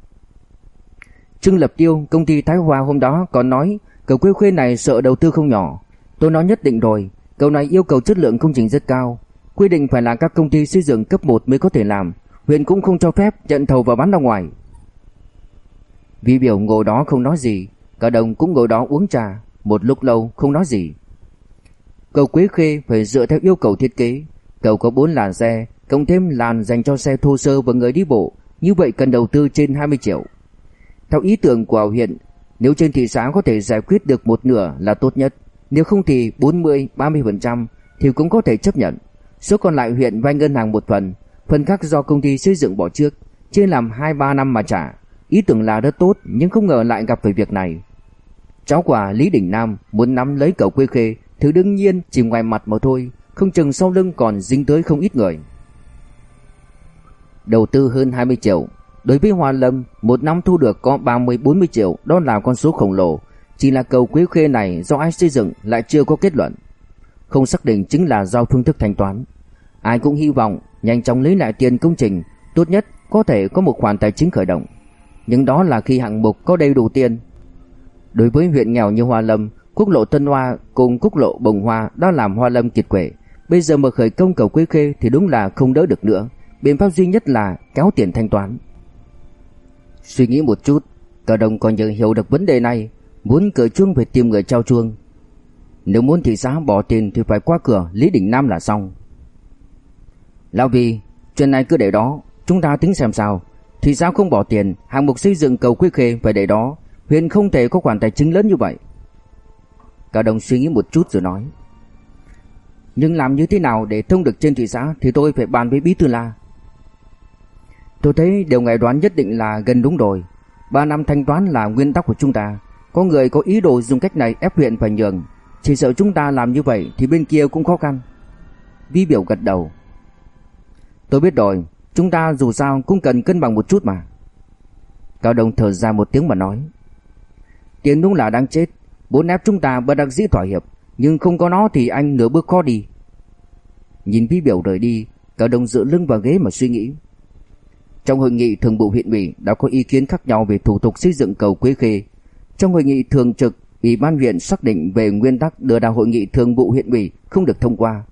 Trương Lập Tiêu, công ty Thái Hoa hôm đó còn nói cầu Quế Khê này sợ đầu tư không nhỏ. Tôi nói nhất định rồi, cầu này yêu cầu chất lượng công trình rất cao. Quy định phải là các công ty xây dựng cấp 1 mới có thể làm, huyện cũng không cho phép nhận thầu và bán ra ngoài. Vi biểu ngồi đó không nói gì, cả đồng cũng ngồi đó uống trà, một lúc lâu không nói gì. Cầu Quế Khê phải dựa theo yêu cầu thiết kế, cầu có 4 làn xe, cộng thêm làn dành cho xe thô sơ và người đi bộ, như vậy cần đầu tư trên 20 triệu. Theo ý tưởng của huyện, nếu trên thị xã có thể giải quyết được một nửa là tốt nhất, nếu không thì 40-30% thì cũng có thể chấp nhận. Số còn lại huyện vay ngân hàng một phần, phần khác do công ty xây dựng bỏ trước, chia làm 2-3 năm mà trả. Ý tưởng là rất tốt nhưng không ngờ lại gặp phải việc này. Cháu quả Lý Đình Nam muốn nắm lấy cậu quê khê thứ đương nhiên chỉ ngoài mặt mà thôi, không chừng sau lưng còn dính tới không ít người. Đầu tư hơn 20 triệu, đối với Hoa Lâm, một năm thu được có 30-40 triệu, đó là con số khổng lồ. Chỉ là cầu Quế Khê này do ai xây dựng lại chưa có kết luận. Không xác định chính là do phương thức thanh toán. Ai cũng hy vọng nhanh chóng lấy lại tiền công trình, tốt nhất có thể có một khoản tài chính khởi động. Nhưng đó là khi hạng mục có đầy đủ tiền. Đối với huyện nghèo như Hoa Lâm, quốc lộ Tân Hoa cùng quốc lộ Bồng Hoa đã làm Hoa Lâm kiệt quệ. Bây giờ mà khởi công cầu Quế Khê thì đúng là không đỡ được nữa. Biện pháp duy nhất là kéo tiền thanh toán. Suy nghĩ một chút, cả đồng còn nhận hiểu được vấn đề này, muốn cởi chuông phải tìm người trao chuông. Nếu muốn thị xã bỏ tiền thì phải qua cửa Lý Đình Nam là xong. Lão Vi, chuyện này cứ để đó, chúng ta tính xem sao. thị xã không bỏ tiền, hạng mục xây dựng cầu Quy Khê phải để đó, huyện không thể có khoản tài chính lớn như vậy. Cả đồng suy nghĩ một chút rồi nói. Nhưng làm như thế nào để thông được trên thị xã thì tôi phải bàn với Bí Thư La. Tôi thấy điều ngài đoán nhất định là gần đúng rồi. Ba năm thanh toán là nguyên tắc của chúng ta. Có người có ý đồ dùng cách này ép huyện phải nhường. Chỉ sợ chúng ta làm như vậy thì bên kia cũng khó khăn. Vi biểu gật đầu. Tôi biết rồi, chúng ta dù sao cũng cần cân bằng một chút mà. Cao Đông thở ra một tiếng mà nói. tiến đúng là đang chết, bốn ép chúng ta bất đắc dĩ thỏa hiệp, nhưng không có nó thì anh nửa bước khó đi. Nhìn vi biểu rời đi, Cao Đông dựa lưng vào ghế mà suy nghĩ. Trong hội nghị thường vụ huyện ủy đã có ý kiến khác nhau về thủ tục xây dựng cầu Quế Khê. Trong hội nghị thường trực, Ủy ban huyện xác định về nguyên tắc đưa ra hội nghị thường vụ huyện ủy không được thông qua.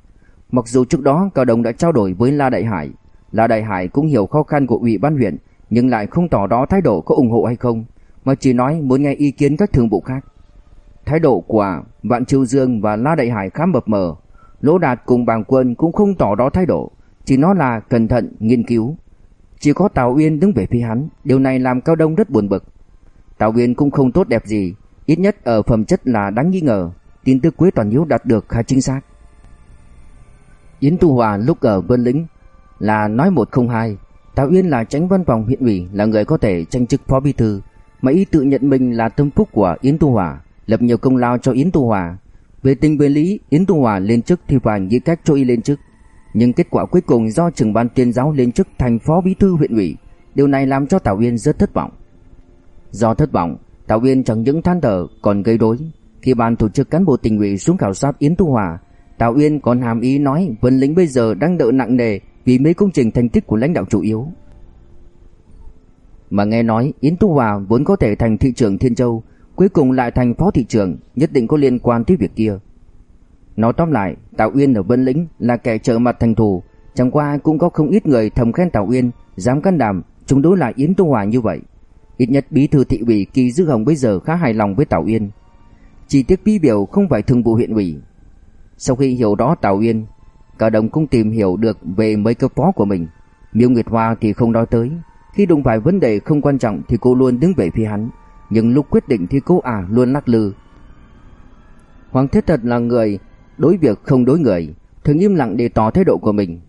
Mặc dù trước đó Cao Đồng đã trao đổi với La Đại Hải, La Đại Hải cũng hiểu khó khăn của ủy ban huyện nhưng lại không tỏ rõ thái độ có ủng hộ hay không, mà chỉ nói muốn nghe ý kiến các thường vụ khác. Thái độ của Vạn Chiêu Dương và La Đại Hải khá mập mờ, Lỗ Đạt cùng Bàng Quân cũng không tỏ rõ thái độ, chỉ nói là cẩn thận nghiên cứu. Chỉ có Tào Uyên đứng về phía hắn, điều này làm Cao Đông rất buồn bực. Tào Uyên cũng không tốt đẹp gì, ít nhất ở phẩm chất là đáng nghi ngờ, tin tức Quế Toàn Hiếu đạt được khá chính xác. Yến Tu Hòa lúc ở Vân Lĩnh là nói một không hai, Tào Uyên là tránh văn phòng huyện ủy là người có thể tranh chức phó bí thư, mà y tự nhận mình là tâm phúc của Yến Tu Hòa, lập nhiều công lao cho Yến Tu Hòa. Về tình về lý, Yến Tu Hòa lên chức thì phải nghĩ cách cho y lên chức. Nhưng kết quả cuối cùng do trưởng ban tuyên giáo lên chức thành phó bí thư huyện ủy, điều này làm cho Tào Uyên rất thất vọng. Do thất vọng, Tào Uyên chẳng những than thở còn gây rối. Khi ban tổ chức cán bộ tỉnh ủy xuống khảo sát Yến Tu Hòa, Tào Uyên còn hàm ý nói Vân lính bây giờ đang đỡ nặng nề vì mấy công trình thành tích của lãnh đạo chủ yếu. Mà nghe nói Yến Tu Hòa vốn có thể thành thị trưởng Thiên Châu Cuối cùng lại thành phó thị trưởng Nhất định có liên quan tới việc kia Nói tóm lại, Tào Uyên ở Vân Lĩnh là kẻ trợ mặt thành thù Chẳng qua cũng có không ít người thầm khen Tào Uyên, Dám can đảm, chống đối lại Yến Tu Hòa như vậy. Ít nhất bí thư thị ủy Kỳ Dư Hồng bây giờ khá hài lòng với Tào Uyên. Chỉ tiếc bí biểu không phải thường vụ huyện ủy. Sau khi hiểu đó Tào Uyên, Cả đồng cũng tìm hiểu được về mấy cấp phó của mình. Miêu Nguyệt Hoa thì không nói tới. Khi đụng phải vấn đề không quan trọng Thì cô luôn đứng về phía hắn. Nhưng lúc quyết định thì cô à luôn lắc lư. Hoàng Thế Thật là người Đối việc không đối người, Thường im lặng để tỏ thái độ của mình.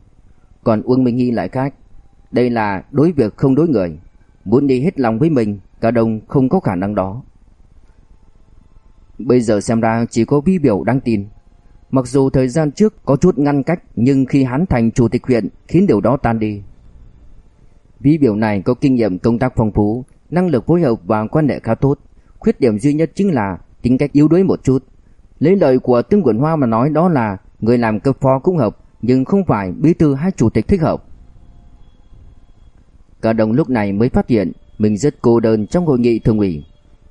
Còn Uông Minh Nghi lại khác. Đây là đối việc không đối người, Muốn đi hết lòng với mình, Cả đồng không có khả năng đó. Bây giờ xem ra chỉ có vi biểu đáng tin. Mặc dù thời gian trước có chút ngăn cách, Nhưng khi hắn thành chủ tịch huyện Khiến điều đó tan đi. Vi biểu này có kinh nghiệm công tác phong phú, Năng lực phối hợp và quan hệ khá tốt. Khuyết điểm duy nhất chính là tính cách yếu đuối một chút. Lấy lời của Tương Quận Hoa mà nói đó là, Người làm cấp phó cũng hợp, Nhưng không phải bí thư hay chủ tịch thích hợp. Cả đồng lúc này mới phát hiện, Mình rất cô đơn trong hội nghị thường ủy.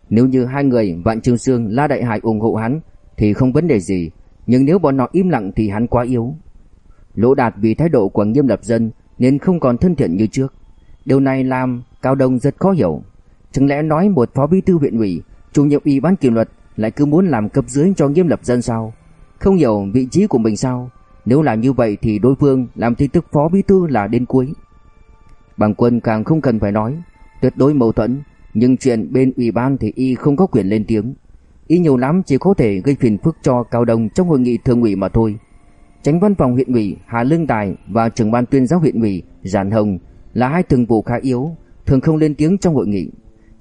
Nếu như hai người, Vạn trường Sương, La Đại Hải ủng hộ hắn, Thì không vấn đề gì, Nhưng nếu bọn họ im lặng thì hắn quá yếu. Lỗ Đạt vì thái độ của nghiêm lập dân Nên không còn thân thiện như trước. Điều này làm Cao Đông rất khó hiểu. Chẳng lẽ nói một phó bí thư huyện ủy, Chủ nhiệm ủy ban kỷ luật lại cứ muốn làm cấp dưới cho nghiêm lập dân sao? Không hiểu vị trí của mình sao? Nếu làm như vậy thì đối phương Làm tin tức phó bí thư là đến cuối. Bằng quân càng không cần phải nói, Tuyệt đối mâu thuẫn, Nhưng chuyện bên ủy ban thì y không có quyền lên tiếng. Y nhiều lắm chỉ có thể gây phiền phức cho Cao Đông Trong hội nghị thường ủy mà thôi. Tránh văn phòng huyện ủy Hà Lương Tài Và trưởng ban tuyên giáo huyện ủy Giản Hồng Là hai thường vụ khá yếu, Thường không lên tiếng trong hội nghị.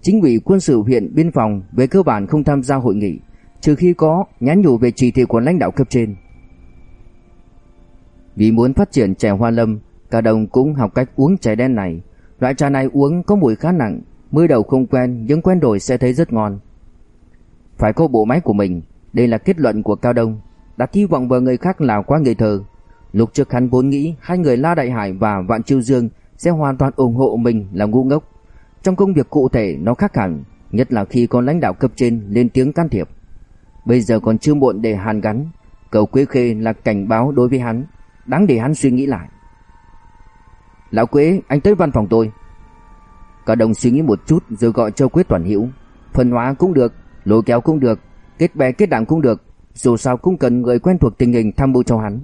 Chính ủy quân sự huyện biên phòng Về cơ bản không tham gia hội nghị, Trừ khi có nhắn nhủ về chỉ thị của lãnh đạo cấp trên. Vì muốn phát triển chè hoa lâm, Cả đồng cũng học cách uống chè đen này. Loại trà này uống có mùi khá nặng, Mới đầu không quen nhưng quen rồi sẽ thấy rất ngon. Phải có bộ máy của mình, Đây là kết luận của Cao Đông, Đặt hy vọng vào người khác là quá ngây thơ. Lúc trước hắn vốn nghĩ Hai người La Đại Hải và Vạn Chiêu Dương Sẽ hoàn toàn ủng hộ mình là ngu ngốc. Trong công việc cụ thể, nó khác hẳn, Nhất là khi có lãnh đạo cấp trên lên tiếng can thiệp. Bây giờ còn chưa muộn để hàn gắn Cầu Quế Khê là cảnh báo đối với hắn, Đáng để hắn suy nghĩ lại. Lão Quế, anh tới văn phòng tôi. Cả đồng suy nghĩ một chút rồi gọi cho Quế Toàn Hữu. Phân hóa cũng được, Lôi kéo cũng được, Kết bè kết đảng cũng được, Dù sao cũng cần người quen thuộc tình hình tham mưu cho hắn.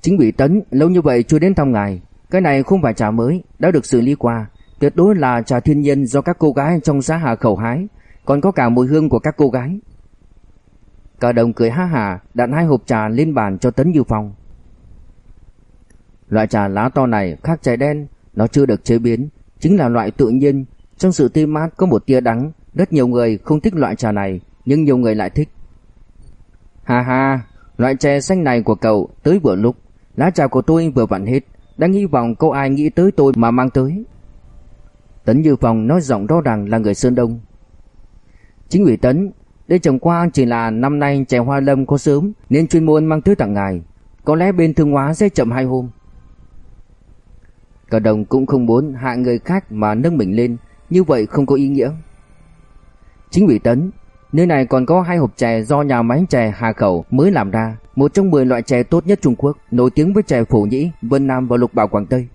Chính ủy tấn, lâu như vậy chưa đến thăm ngài. Cái này không phải trà mới Đã được xử lý qua. Tuyệt đối là trà thiên nhiên do các cô gái trong xã Hà Khẩu hái. Còn có cả mùi hương của các cô gái. Cả đồng cười ha hà Đặt hai hộp trà lên bàn cho Tấn Như Phong. Loại trà lá to này khác trà đen, nó chưa được chế biến, chính là loại tự nhiên, trong sự tươi mát có một tia đắng, rất nhiều người không thích loại trà này, nhưng nhiều người lại thích. Ha ha, loại chè xanh này của cậu tới vừa lúc, lá trà của tôi vừa vặn hết, đang hy vọng có ai nghĩ tới tôi mà mang tới. Tấn Như Phong nói giọng rõ ràng là người Sơn Đông. Chính ủy Tấn, đây chẳng qua chỉ là năm nay trẻ hoa lâm có sớm nên chuyên môn mang tới tặng ngài. Có lẽ bên thương hóa sẽ chậm hai hôm. Cả đồng cũng không muốn hạ người khác mà nâng mình lên, như vậy không có ý nghĩa. Chính ủy Tấn, nơi này còn có hai hộp chè do nhà máy chè Hà Khẩu mới làm ra, một trong 10 loại chè tốt nhất Trung Quốc, nổi tiếng với chè Phổ Nhĩ, Vân Nam và Lục Bảo Quảng Tây.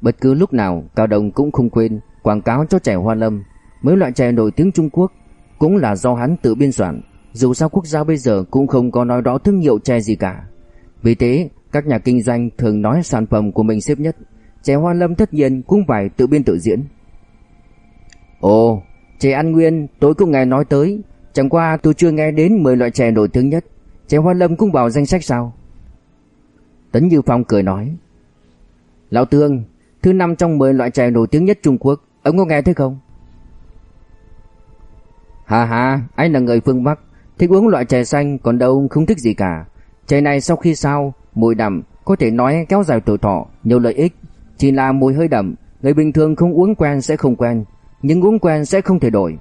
Bất cứ lúc nào, Cao Đồng cũng không quên quảng cáo cho chè Hoa Lâm, mấy loại chè nổi tiếng Trung Quốc cũng là do hắn tự biên soạn, dù sao quốc gia bây giờ cũng không có nói rõ thương hiệu chè gì cả. Vì thế, các nhà kinh doanh thường nói sản phẩm của mình xếp nhất, chè hoa lâm tất nhiên cũng phải tự biên tự diễn. Ồ, chè An Nguyên tôi cũng nghe nói tới, chẳng qua tôi chưa nghe đến 10 loại chè nổi tiếng nhất, chè hoa lâm cũng vào danh sách sao? Tấn Như Phong cười nói. Lão Tương, thứ năm trong 10 loại chè nổi tiếng nhất Trung Quốc, ông có nghe thấy không? Hà hà, anh là người phương Bắc, thích uống loại chè xanh còn đâu không thích gì cả. Chè này sau khi sao Mùi đậm có thể nói kéo dài tuổi thọ Nhiều lợi ích Chỉ là mùi hơi đậm Người bình thường không uống quen sẽ không quen Nhưng uống quen sẽ không thể đổi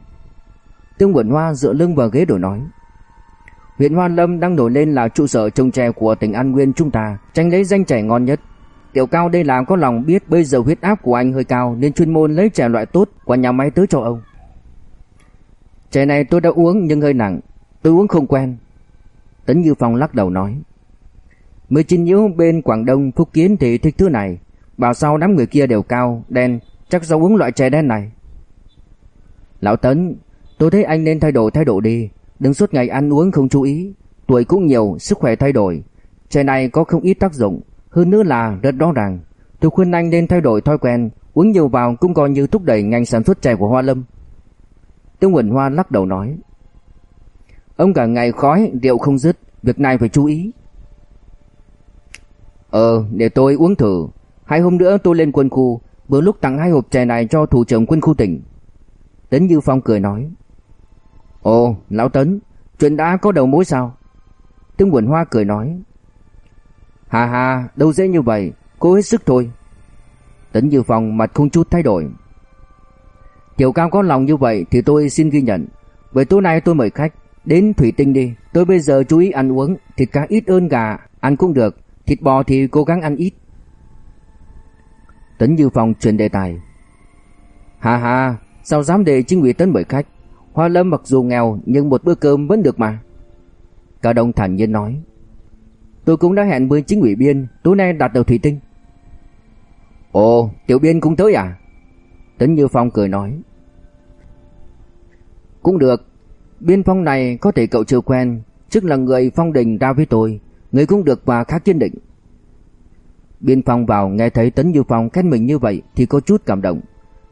Tương Quẩn Hoa dựa lưng vào ghế đổi nói Huyện Hoa Lâm đang nổi lên là trụ sở trồng chè của tỉnh An Nguyên chúng ta Tranh lấy danh chè ngon nhất Tiểu Cao đây làm có lòng biết bây giờ huyết áp của anh hơi cao nên chuyên môn lấy chè loại tốt của nhà máy tới cho ông. Chè này tôi đã uống nhưng hơi nặng, tôi uống không quen. Tấn Như Phong lắc đầu nói. Mới chín nhiễu bên Quảng Đông Phúc Kiến thì thích thứ này, bảo sao đám người kia đều cao, đen, chắc do uống loại chè đen này. Lão Tấn, tôi thấy anh nên thay đổi thái độ đi, đừng suốt ngày ăn uống không chú ý, tuổi cũng nhiều, sức khỏe thay đổi. Chè này có không ít tác dụng, hơn nữa là rất rõ ràng. Tôi khuyên anh nên thay đổi thói quen, uống nhiều vào cũng coi như thúc đẩy ngành sản xuất chè của Hoa Lâm. Tương Quỳnh Hoa lắc đầu nói. Ông cả ngày khói, rượu không dứt, việc này phải chú ý. Ờ, để tôi uống thử. Hai hôm nữa tôi lên quân khu, bữa lúc tặng hai hộp chè này cho thủ trưởng quân khu tỉnh. Tấn Như Phong cười nói. Ồ, Lão Tấn, chuyện đã có đầu mối sao? Tương Quỳnh Hoa cười nói. Hà hà, đâu dễ như vậy, cố hết sức thôi. Tấn Như Phong mặt không chút thay đổi. Tiểu Cao có lòng như vậy thì tôi xin ghi nhận. Vậy tối nay tôi mời khách đến Thủy Tinh đi. Tôi bây giờ chú ý ăn uống, thịt cá ít hơn gà, ăn cũng được. Thịt bò thì cố gắng ăn ít. Tấn Như Phong chuyển đề tài. Hà hà, sao dám để chính ủy Tấn mời khách? Hoa Lâm mặc dù nghèo, nhưng một bữa cơm vẫn được mà. Cả đồng thản nhiên nói. Tôi cũng đã hẹn với chính ủy biên Tối nay đặt đầu thủy tinh Ồ, tiểu biên cũng tới à Tấn Như Phong cười nói, Cũng được, Biên phong này có thể cậu chưa quen, Trước là người phong đình ra với tôi, Người cũng được và khá kiên định Biên phong vào nghe thấy Tấn Như Phong khen mình như vậy Thì có chút cảm động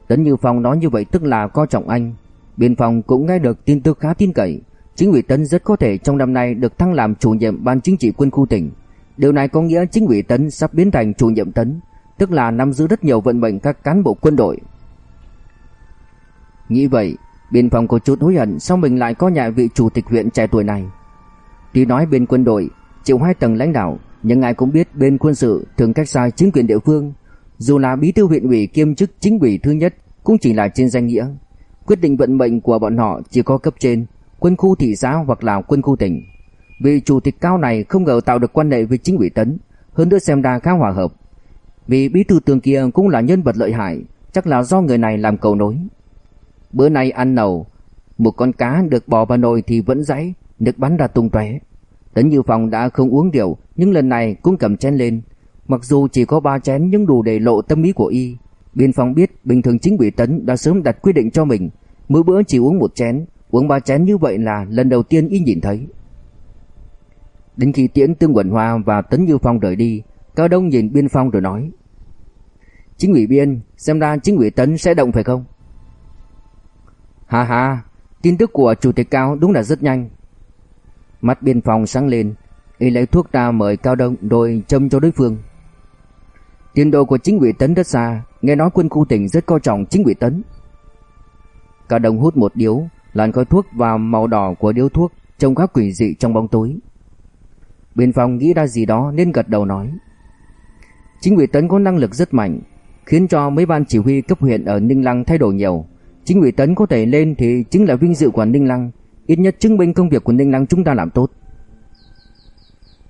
Tấn Như Phong nói như vậy tức là coi trọng anh Biên phòng cũng nghe được tin tức khá tin cậy Chính ủy Tấn rất có thể trong năm nay được thăng làm chủ nhiệm ban chính trị quân khu tỉnh. Điều này có nghĩa chính ủy Tấn sắp biến thành chủ nhiệm Tấn, tức là nắm giữ rất nhiều vận mệnh các cán bộ quân đội. Nghĩ vậy, biên phòng có chút hối hận sao mình lại có nhà vị chủ tịch huyện trẻ tuổi này. Tuy nói bên quân đội chịu hai tầng lãnh đạo, nhưng ai cũng biết bên quân sự thường cách xa chính quyền địa phương. Dù là bí thư huyện ủy kiêm chức chính ủy thứ nhất cũng chỉ là trên danh nghĩa. Quyết định vận mệnh của bọn họ chỉ có cấp trên, quân khu thị xã hoặc là quân khu tỉnh. Vì chủ tịch cao này không ngờ tạo được quan hệ với chính ủy tấn, hơn nữa xem ra khá hòa hợp. Vì bí thư tường kia cũng là nhân vật lợi hại, chắc là do người này làm cầu nối. Bữa nay ăn nầu, một con cá được bỏ vào nồi thì vẫn dãy, nước bắn ra tung tóe. Tấn Như Phong đã không uống rượu, nhưng lần này cũng cầm chén lên. Mặc dù chỉ có ba chén nhưng đủ để lộ tâm ý của y. Biên phòng biết bình thường chính ủy Tấn đã sớm đặt quy định cho mình, mỗi bữa chỉ uống một chén, Uống ba chén như vậy là lần đầu tiên y nhìn thấy. Đến khi tiễn Tương Quẩn Hoa và Tấn Như Phong rời đi, Cao Đông nhìn Biên Phong rồi nói. Chính ủy Biên, xem ra chính ủy Tấn sẽ động phải không? Hà hà, tin tức của Chủ tịch Cao đúng là rất nhanh. Mắt Biên Phong sáng lên, y lấy thuốc ra mời Cao Đông rồi châm cho đối phương. Tiến độ của chính ủy Tấn rất xa, nghe nói quân khu tỉnh rất coi trọng chính ủy Tấn. Cả đồng hút một điếu, làn khói thuốc và màu đỏ của điếu thuốc trông khá quỷ dị trong bóng tối. Biên phòng nghĩ ra gì đó nên gật đầu nói. Chính ủy Tấn có năng lực rất mạnh, khiến cho mấy ban chỉ huy cấp huyện ở Ninh Lăng thay đổi nhiều. Chính ủy Tấn có thể lên thì chính là vinh dự của Ninh Lăng, ít nhất chứng minh công việc của Ninh Lăng chúng ta làm tốt.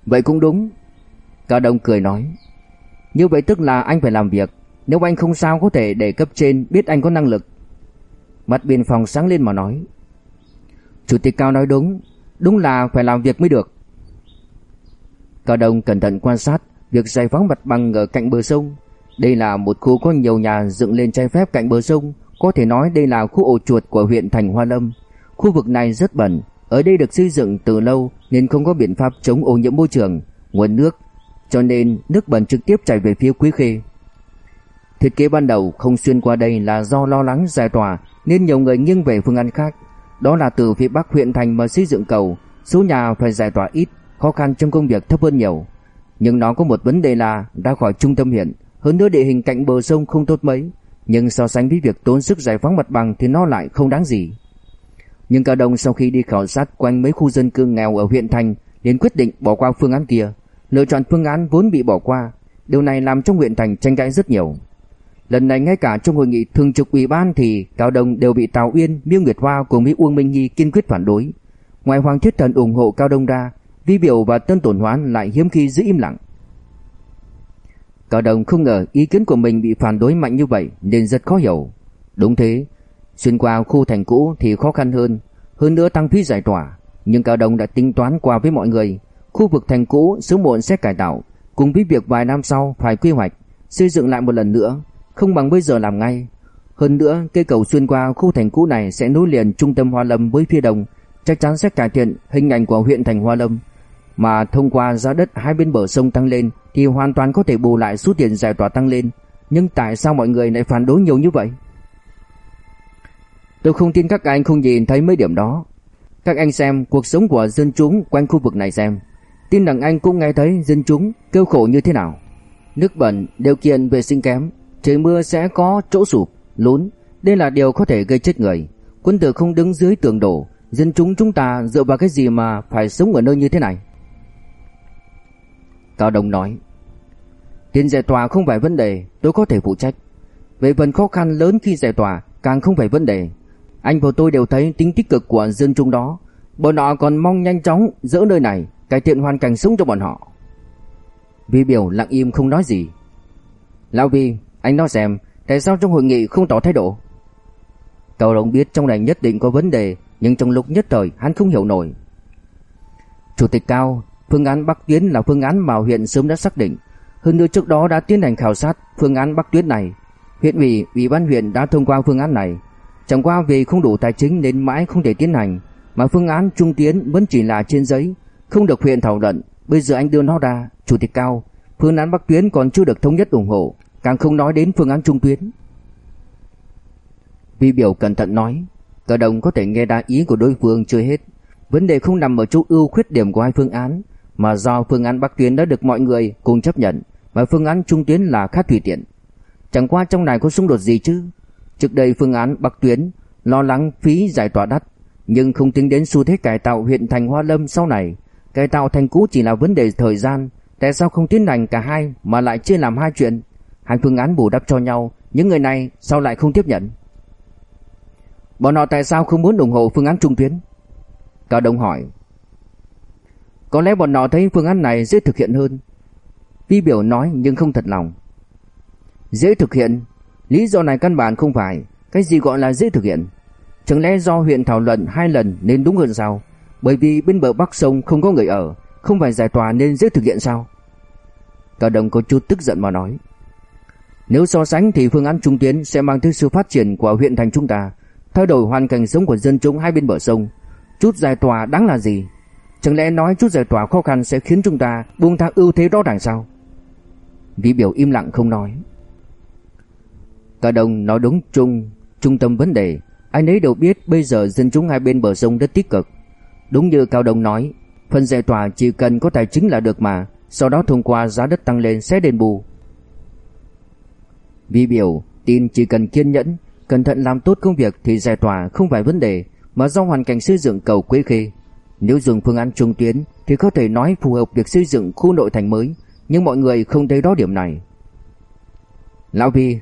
Vậy cũng đúng. Cả đồng cười nói. Như vậy tức là anh phải làm việc, nếu anh không sao có thể để cấp trên biết anh có năng lực. Mặt biên phòng sáng lên mà nói. Chủ tịch Cao nói đúng Đúng là phải làm việc mới được. Cao Đông cẩn thận quan sát Việc giải phóng mặt bằng ở cạnh bờ sông. Đây là một khu có nhiều nhà dựng lên trái phép cạnh bờ sông. Có thể nói đây là khu ổ chuột của huyện Thành Hoa Lâm. Khu vực này rất bẩn, Ở đây được xây dựng từ lâu Nên không có biện pháp chống ô nhiễm môi trường, Nguồn nước. Cho nên nước bẩn trực tiếp chảy về phía Quý Khê. Thiết kế ban đầu không xuyên qua đây là do lo lắng giải tỏa nên nhiều người nghiêng về phương án khác. Đó là từ phía bắc huyện thành mà xây dựng cầu, số nhà phải giải tỏa ít, khó khăn trong công việc thấp hơn nhiều. Nhưng nó có một vấn đề là ra khỏi trung tâm huyện, hơn nữa địa hình cạnh bờ sông không tốt mấy, nhưng so sánh với việc tốn sức giải phóng mặt bằng thì nó lại không đáng gì. Nhưng Cao Đông sau khi đi khảo sát quanh mấy khu dân cư nghèo ở huyện thành, liền quyết định bỏ qua phương án kia, lựa chọn phương án vốn bị bỏ qua. Điều này làm trong huyện thành tranh cãi rất nhiều. Lần này ngay cả trong hội nghị thường trực ủy ban thì Cao Đông đều bị Tào Uyên, Miêu Nguyệt Hoa cùng với Uông Minh Nhi kiên quyết phản đối. Ngoài Hoàng Thiết Thần ủng hộ Cao Đông ra, Vi Biểu và Tân Tổn Hoán lại hiếm khi giữ im lặng. Cao Đồng không ngờ ý kiến của mình bị phản đối mạnh như vậy nên rất khó hiểu. Đúng thế, xuyên qua khu thành cũ thì khó khăn hơn, hơn nữa tăng phí giải tỏa. Nhưng Cao Đồng đã tính toán qua với mọi người, khu vực thành cũ sớm muộn sẽ cải tạo, cùng với việc vài năm sau phải quy hoạch, xây dựng lại một lần nữa, không bằng bây giờ làm ngay. Hơn nữa, cây cầu xuyên qua khu thành cũ này sẽ nối liền trung tâm Hoa Lâm với phía đông, chắc chắn sẽ cải thiện hình ảnh của huyện thành Hoa Lâm. Mà thông qua giá đất hai bên bờ sông tăng lên thì hoàn toàn có thể bù lại số tiền giải tỏa tăng lên. Nhưng tại sao mọi người lại phản đối nhiều như vậy? Tôi không tin các anh không nhìn thấy mấy điểm đó. Các anh xem cuộc sống của dân chúng quanh khu vực này xem. Tin rằng anh cũng nghe thấy dân chúng kêu khổ như thế nào. Nước bẩn, điều kiện vệ sinh kém, trời mưa sẽ có chỗ sụp, lún. Đây là điều có thể gây chết người. Quân tử không đứng dưới tường đổ. Dân chúng chúng ta dựa vào cái gì mà phải sống ở nơi như thế này? Cao Đông nói Tiền giải tòa không phải vấn đề Tôi có thể phụ trách Về phần khó khăn lớn khi giải tòa Càng không phải vấn đề Anh và tôi đều thấy tính tích cực của dân chúng đó Bọn họ còn mong nhanh chóng Dỡ nơi này Cải thiện hoàn cảnh sống cho bọn họ Vi biểu lặng im không nói gì Lão Vi anh nói xem Tại sao trong hội nghị không tỏ thái độ Cao Đông biết trong này nhất định có vấn đề Nhưng trong lúc nhất thời hắn không hiểu nổi Chủ tịch Cao Phương án Bắc Tuyến là phương án mà huyện sớm đã xác định. Hơn nữa trước đó đã tiến hành khảo sát phương án Bắc Tuyến này. Huyện ủy, ủy ban huyện đã thông qua phương án này. Chẳng qua vì không đủ tài chính nên mãi không thể tiến hành, mà phương án Trung Tiến vẫn chỉ là trên giấy, không được huyện thảo luận. Bây giờ anh đưa nó ra, chủ tịch cao, phương án Bắc Tuyến còn chưa được thống nhất ủng hộ, càng không nói đến phương án Trung Tuyến. Vi biểu cẩn thận nói, cả đồng có thể nghe ra ý của đối phương chưa hết. Vấn đề không nằm ở chỗ ưu khuyết điểm của hai phương án, mà do phương án Bắc tuyến đã được mọi người cùng chấp nhận và phương án Trung tuyến là khá tùy tiện. Chẳng qua trong này có xung đột gì chứ? Trước đây phương án Bắc tuyến lo lắng phí giải tỏa đắt, nhưng không tính đến xu thế cải tạo huyện thành Hoa Lâm sau này. Cải tạo thành cũ chỉ là vấn đề thời gian, tại sao không tiến hành cả hai mà lại chia làm hai chuyện? Hai phương án bù đắp cho nhau, những người này sao lại không tiếp nhận? Bọn họ tại sao không muốn ủng hộ phương án trung tuyến? Cao Đông hỏi. Có lẽ bọn họ thấy phương án này dễ thực hiện hơn. Vi biểu nói nhưng không thật lòng. Dễ thực hiện? Lý do này căn bản không phải. Cái gì gọi là dễ thực hiện? Chẳng lẽ do huyện thảo luận hai lần nên đúng hơn sao? Bởi vì bên bờ bắc sông không có người ở, không phải giải tòa nên dễ thực hiện sao? Cao Đồng có chút tức giận mà nói. Nếu so sánh thì phương án trung tuyến sẽ mang tới sự phát triển của huyện thành chúng ta, thay đổi hoàn cảnh sống của dân chúng hai bên bờ sông. Chút giải tỏa đáng là gì? Chẳng lẽ nói chút giải tỏa khó khăn sẽ khiến chúng ta buông tha ưu thế đó đằng sau? Vĩ biểu im lặng không nói. Cả đồng nói đúng chung, trung tâm vấn đề. Anh ấy đều biết bây giờ dân chúng hai bên bờ sông rất tích cực. Đúng như Cao Đông nói, phần giải tỏa chỉ cần có tài chính là được mà, sau đó thông qua giá đất tăng lên sẽ đền bù. Vì biểu, tin chỉ cần kiên nhẫn, cẩn thận làm tốt công việc thì giải tỏa không phải vấn đề, mà do hoàn cảnh xây dựng cầu Quế Khê. Nếu dùng phương án trung tuyến thì có thể nói phù hợp việc xây dựng khu nội thành mới, nhưng mọi người không thấy đó điểm này. Lão Vi,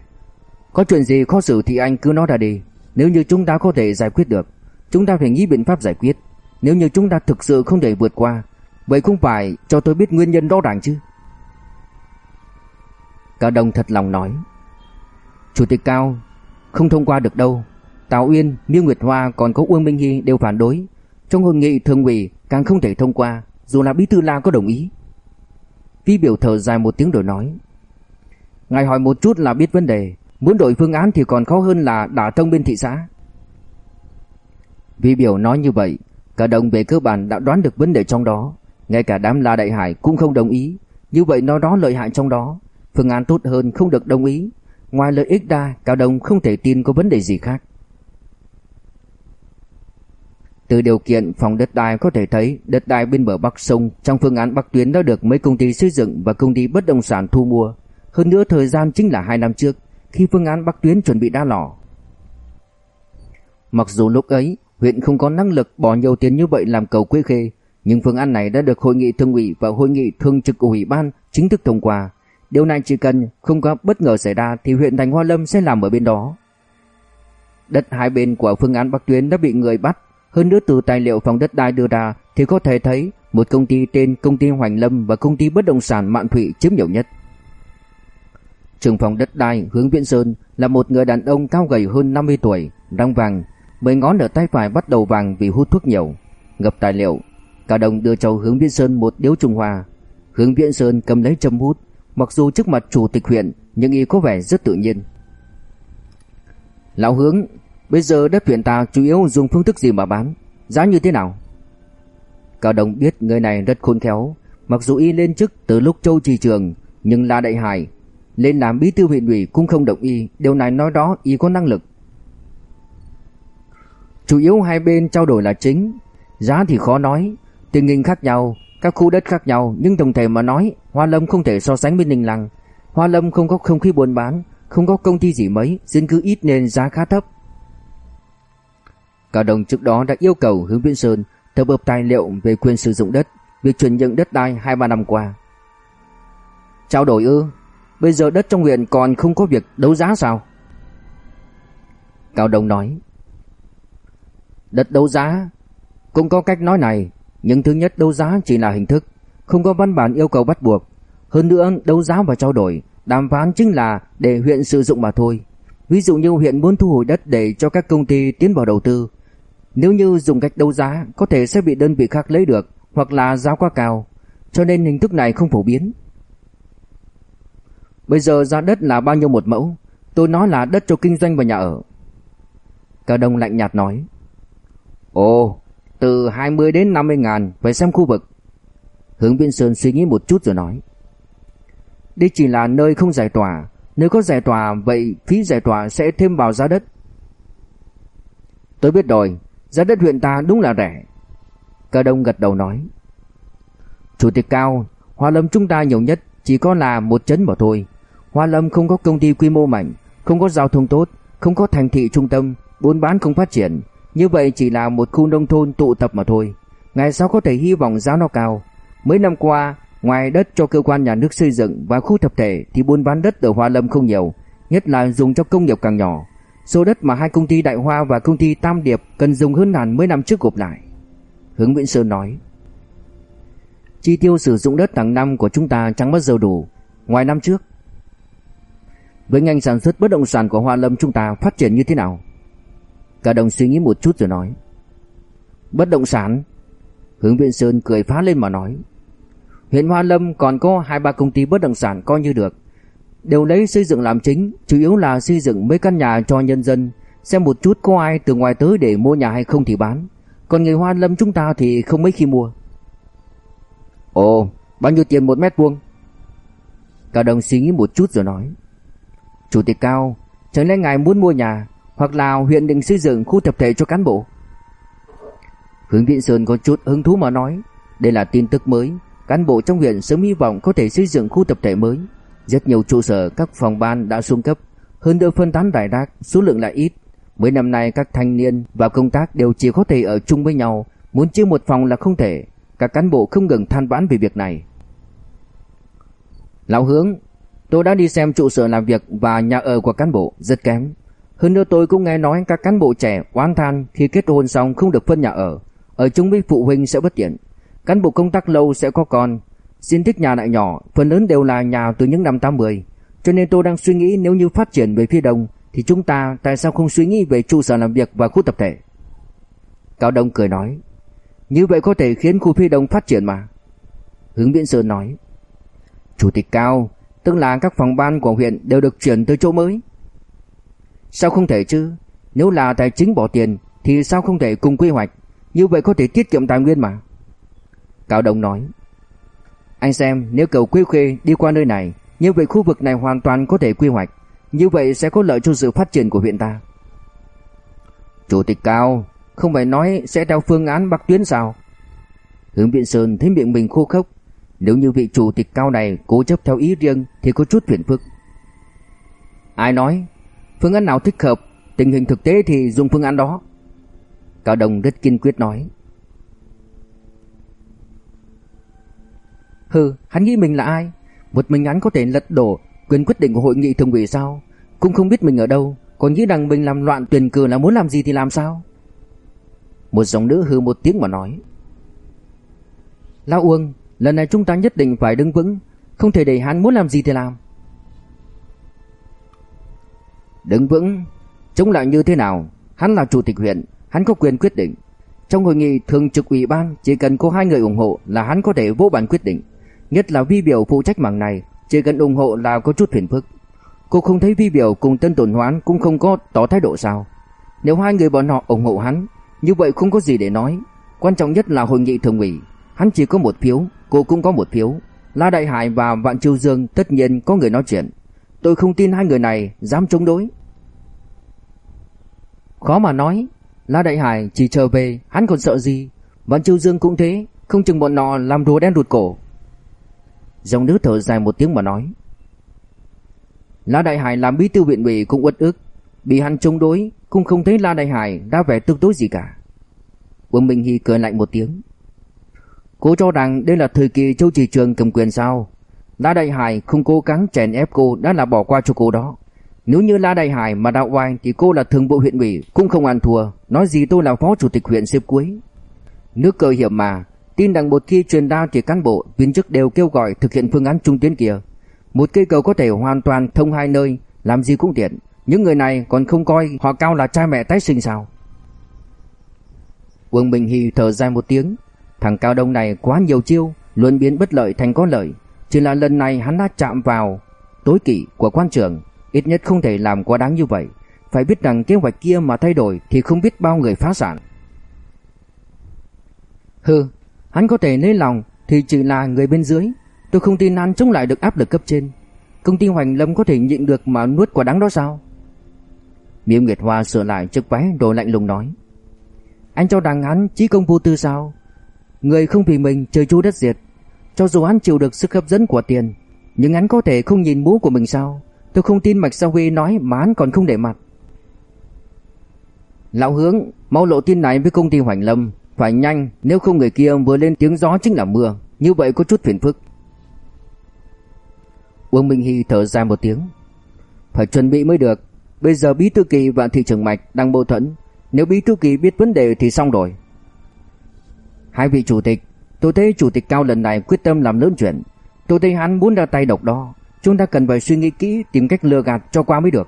có chuyện gì khó xử thì anh cứ nói ra đi. Nếu như chúng ta có thể giải quyết được, chúng ta phải nghĩ biện pháp giải quyết. Nếu như chúng ta thực sự không thể vượt qua, vậy không phải cho tôi biết nguyên nhân rõ ràng chứ? Cả đồng thật lòng nói. Chủ tịch Cao, không thông qua được đâu. Tào Uyên, Miêu Nguyệt Hoa còn có Uông Minh Hy đều phản đối. Trong hội nghị thường ủy càng không thể thông qua, dù là bí thư La có đồng ý. Vi biểu thở dài một tiếng rồi nói: "Ngài hỏi một chút là biết vấn đề, muốn đổi phương án thì còn khó hơn là đả thông bên thị xã." Vi biểu nói như vậy, cả đồng về cơ bản đã đoán được vấn đề trong đó, ngay cả đám La Đại Hải cũng không đồng ý, như vậy nó đó lợi hại trong đó, phương án tốt hơn không được đồng ý, ngoài lợi ích ra, Cao đồng không thể tin có vấn đề gì khác. Từ điều kiện phòng đất đai có thể thấy đất đai bên bờ Bắc sông trong phương án Bắc tuyến đã được mấy công ty xây dựng và công ty bất động sản thu mua. Hơn nữa thời gian chính là 2 năm trước khi phương án Bắc tuyến chuẩn bị đa lò. Mặc dù lúc ấy huyện không có năng lực bỏ nhiều tiền như vậy làm cầu Quế Khê, nhưng phương án này đã được hội nghị thương ủy và hội nghị thường trực của ủy ban chính thức thông qua. Điều này chỉ cần không có bất ngờ xảy ra thì huyện Thành Hoa Lâm sẽ làm ở bên đó. Đất hai bên của phương án Bắc tuyến đã bị người bắt hơn nữa từ tài liệu phòng đất đai đưa ra thì có thể thấy một công ty tên công ty Hoành Lâm và công ty bất động sản Mạn Thụy chiếm nhiều nhất. Trưởng phòng đất đai hướng Viễn Sơn là một người đàn ông cao gầy hơn 50 tuổi, răng vàng, mấy ngón ở tay phải bắt đầu vàng vì hút thuốc nhiều. Ngập tài liệu, Cả đồng đưa cho hướng Viễn Sơn một điếu Trung Hoa. Hướng Viễn Sơn cầm lấy châm hút, mặc dù trước mặt chủ tịch huyện nhưng y có vẻ rất tự nhiên. Lão hướng, bây giờ đất huyện ta chủ yếu dùng phương thức gì mà bán, giá như thế nào? Cao Đồng biết người này rất khôn khéo, mặc dù y lên chức từ lúc Châu Trì Trường, nhưng là đại hải, lên làm bí thư huyện ủy cũng không động y, điều này nói đó y có năng lực. Chủ yếu hai bên trao đổi là chính, giá thì khó nói, tình hình khác nhau, các khu đất khác nhau, nhưng tổng thể mà nói, Hoa Lâm không thể so sánh với Ninh Lăng. Hoa Lâm không có không khí buôn bán, không có công ty gì mấy, dân cư ít nên giá khá thấp. Cả đồng trước đó đã yêu cầu Hướng Viễn Sơn tập hợp tài liệu về quyền sử dụng đất, việc chuyển nhượng đất đai 2-3 năm qua. Trao đổi ư? Bây giờ đất trong huyện còn không có việc đấu giá sao? Cao đồng nói. Đất đấu giá cũng có cách nói này, nhưng thứ nhất đấu giá chỉ là hình thức, không có văn bản yêu cầu bắt buộc. Hơn nữa đấu giá và trao đổi, đàm phán chính là để huyện sử dụng mà thôi. Ví dụ như huyện muốn thu hồi đất để cho các công ty tiến vào đầu tư. Nếu như dùng cách đấu giá, có thể sẽ bị đơn vị khác lấy được, hoặc là giá quá cao. Cho nên hình thức này không phổ biến. Bây giờ giá đất là bao nhiêu một mẫu? Tôi nói là đất cho kinh doanh và nhà ở. Cao Đông lạnh nhạt nói. Ồ, từ 20 đến 50 ngàn Phải xem khu vực. Hướng Biên Sơn suy nghĩ một chút rồi nói, Đây chỉ là nơi không giải tỏa. Nếu có giải tỏa, Vậy phí giải tỏa sẽ thêm vào giá đất. Tôi biết rồi. Giá đất huyện ta đúng là rẻ. Cả đông gật đầu nói, Chủ tịch Cao, Hoa Lâm chúng ta nhiều nhất Chỉ có là một chấn mà thôi. Hoa Lâm không có công ty quy mô mạnh, Không có giao thông tốt, Không có thành thị trung tâm, Buôn bán không phát triển như vậy chỉ là một khu nông thôn tụ tập mà thôi. Ngày sau có thể hy vọng giá nó cao. Mấy năm qua, Ngoài đất cho cơ quan nhà nước xây dựng và khu tập thể Thì buôn bán đất ở Hoa Lâm không nhiều, Nhất là dùng cho công nghiệp càng nhỏ. Số đất mà hai công ty Đại Hoa và công ty Tam Điệp Cần dùng hơn hẳn mấy năm trước gộp lại. Hướng Nguyễn Sơn nói, Chi tiêu sử dụng đất hàng năm của chúng ta chẳng bao giờ đủ. Ngoài năm trước, Với ngành sản xuất bất động sản của Hoa Lâm chúng ta phát triển như thế nào? Cả đồng suy nghĩ một chút rồi nói. Bất động sản. Hướng Viện Sơn cười phá lên mà nói. Huyện Hoa Lâm còn có hai ba công ty bất động sản coi như được. Đều lấy xây dựng làm chính, Chủ yếu là xây dựng mấy căn nhà cho nhân dân. Xem một chút có ai từ ngoài tới để mua nhà hay không thì bán. Còn người Hoa Lâm chúng ta thì không mấy khi mua. Ồ, Bao nhiêu tiền một mét vuông? Cả đồng suy nghĩ một chút rồi nói. Chủ tịch Cao, Chẳng lẽ ngài muốn mua nhà hoặc là huyện định xây dựng khu tập thể cho cán bộ. Hướng Viễn Sơn có chút hứng thú mà nói, đây là tin tức mới, cán bộ trong huyện sớm hy vọng có thể xây dựng khu tập thể mới. Rất nhiều trụ sở các phòng ban đã xuống cấp, hơn nữa phân tán rải rác, số lượng lại ít. Mấy năm nay các thanh niên vào công tác đều chỉ có thể ở chung với nhau, muốn chia một phòng là không thể. Các cán bộ không ngừng than vãn về việc này. Lão Hướng, tôi đã đi xem trụ sở làm việc và nhà ở của cán bộ rất kém. Hơn nữa tôi cũng nghe nói các cán bộ trẻ oán than khi kết hôn xong không được phân nhà ở, ở chung với phụ huynh sẽ bất tiện. Cán bộ công tác lâu sẽ có con, diện tích nhà lại nhỏ, phần lớn đều là nhà từ những năm 80. Cho nên tôi đang suy nghĩ nếu như phát triển về phía đông thì chúng ta tại sao không suy nghĩ về trụ sở làm việc và khu tập thể? Cao Đông cười nói, như vậy có thể khiến khu phía đông phát triển mà. Hướng Viễn Sơn nói, Chủ tịch Cao, tức là các phòng ban của huyện đều được chuyển tới chỗ mới. Sao không thể chứ? Nếu là tài chính bỏ tiền thì sao không thể cùng quy hoạch? Như vậy có thể tiết kiệm tài nguyên mà. Cao Đông nói. Anh xem nếu cầu quy khê đi qua nơi này, như vậy khu vực này hoàn toàn có thể quy hoạch. Như vậy sẽ có lợi cho sự phát triển của huyện ta. Chủ tịch Cao, không phải nói sẽ theo phương án Bắc Tuyến sao? Hướng biện Sơn thấy miệng mình khô khốc. Nếu như vị chủ tịch Cao này cố chấp theo ý riêng thì có chút phiền phức. Ai nói Phương án nào thích hợp, Tình hình thực tế thì dùng phương án đó. Cao Đồng rất kiên quyết nói. Hừ, hắn nghĩ mình là ai? Một mình hắn có thể lật đổ Quyền quyết định của hội nghị thường ủy sao? Cũng không biết mình ở đâu Còn nghĩ rằng mình làm loạn tuyển cử là muốn làm gì thì làm sao? Một dòng nữ hừ một tiếng mà nói. Lão Uông, Lần này chúng ta nhất định phải đứng vững, Không thể để hắn muốn làm gì thì làm. Đứng vững, chống lại như thế nào? Hắn là chủ tịch huyện, hắn có quyền quyết định. Trong hội nghị thường trực ủy ban chỉ cần có hai người ủng hộ là hắn có thể vô bản quyết định. Nhất là vi biểu phụ trách mảng này, chỉ cần ủng hộ là có chút phiền phức. Cô không thấy vi biểu cùng Tân tổn Hoán cũng không có tỏ thái độ sao? Nếu hai người bọn họ ủng hộ hắn, như vậy không có gì để nói. Quan trọng nhất là hội nghị thường ủy, hắn chỉ có một phiếu, cô cũng có một phiếu. La Đại Hải và Vạn Chiêu Dương tất nhiên có người nói chuyện. Tôi không tin hai người này dám chống đối. Khó mà nói, La Đại Hải chỉ chờ về, hắn còn sợ gì? Văn Châu Dương cũng thế, không chừng bọn nọ làm rùa đen rụt cổ. Dòng nữ thở dài một tiếng mà nói. La Đại Hải làm bí thư viện ủy cũng uất ức, bị hắn chống đối, cũng không thấy La Đại Hải đã vẻ tức tối gì cả. quân Minh Hy cười lạnh một tiếng. Cô cho rằng đây là thời kỳ Châu trì Trường cầm quyền sao? La Đại Hải không cố gắng chèn ép cô đã là bỏ qua cho cô đó. Nếu như La Đại Hải mà đạo oai thì cô là thường bộ huyện ủy cũng không ăn thua, nói gì tôi là phó chủ tịch huyện xếp cuối. Nước cờ hiểm mà, tin rằng một khi truyền đao thì cán bộ, viên chức đều kêu gọi thực hiện phương án trung tuyến kia. Một cây cầu có thể hoàn toàn thông hai nơi, làm gì cũng tiện. Những người này còn không coi họ cao là cha mẹ tái sinh sao? Vương Bình Hy thở dài một tiếng, thằng Cao Đông này quá nhiều chiêu, luôn biến bất lợi thành có lợi. Chỉ là lần này hắn đã chạm vào tối kỵ của quan trưởng, ít nhất không thể làm quá đáng như vậy. Phải biết rằng kế hoạch kia mà thay đổi thì không biết bao người phá sản. Hừ, hắn có thể lấy lòng thì chỉ là người bên dưới. Tôi không tin hắn chống lại được áp lực cấp trên. Công ty Hoành Lâm có thể nhịn được mà nuốt quả đắng đó sao? Miêu Nguyệt Hoa sửa lại chiếc váy đồ lạnh lùng nói. Anh cho rằng hắn chí công vô tư sao? Người không vì mình trời chu đất diệt. Cho dù hắn chịu được sức hấp dẫn của tiền, nhưng hắn có thể không nhìn bố của mình sao? Tôi không tin Mạch Sa Huy nói mà hắn còn không để mặt. Lão hướng, mau lộ tin này với công ty Hoành Lâm, phải nhanh, nếu không người kia vừa lên tiếng gió chính là mưa, như vậy có chút phiền phức. Uông Minh Hy thở dài một tiếng. Phải chuẩn bị mới được, bây giờ Bí Thư Kỳ và Thị trưởng Mạch đang mâu thuẫn, nếu Bí Thư Kỳ biết vấn đề thì xong rồi. Hai vị chủ tịch, tôi thấy chủ tịch cao lần này quyết tâm làm lớn chuyện. Tôi thấy hắn muốn ra tay độc đo, chúng ta cần phải suy nghĩ kỹ tìm cách lừa gạt cho qua mới được.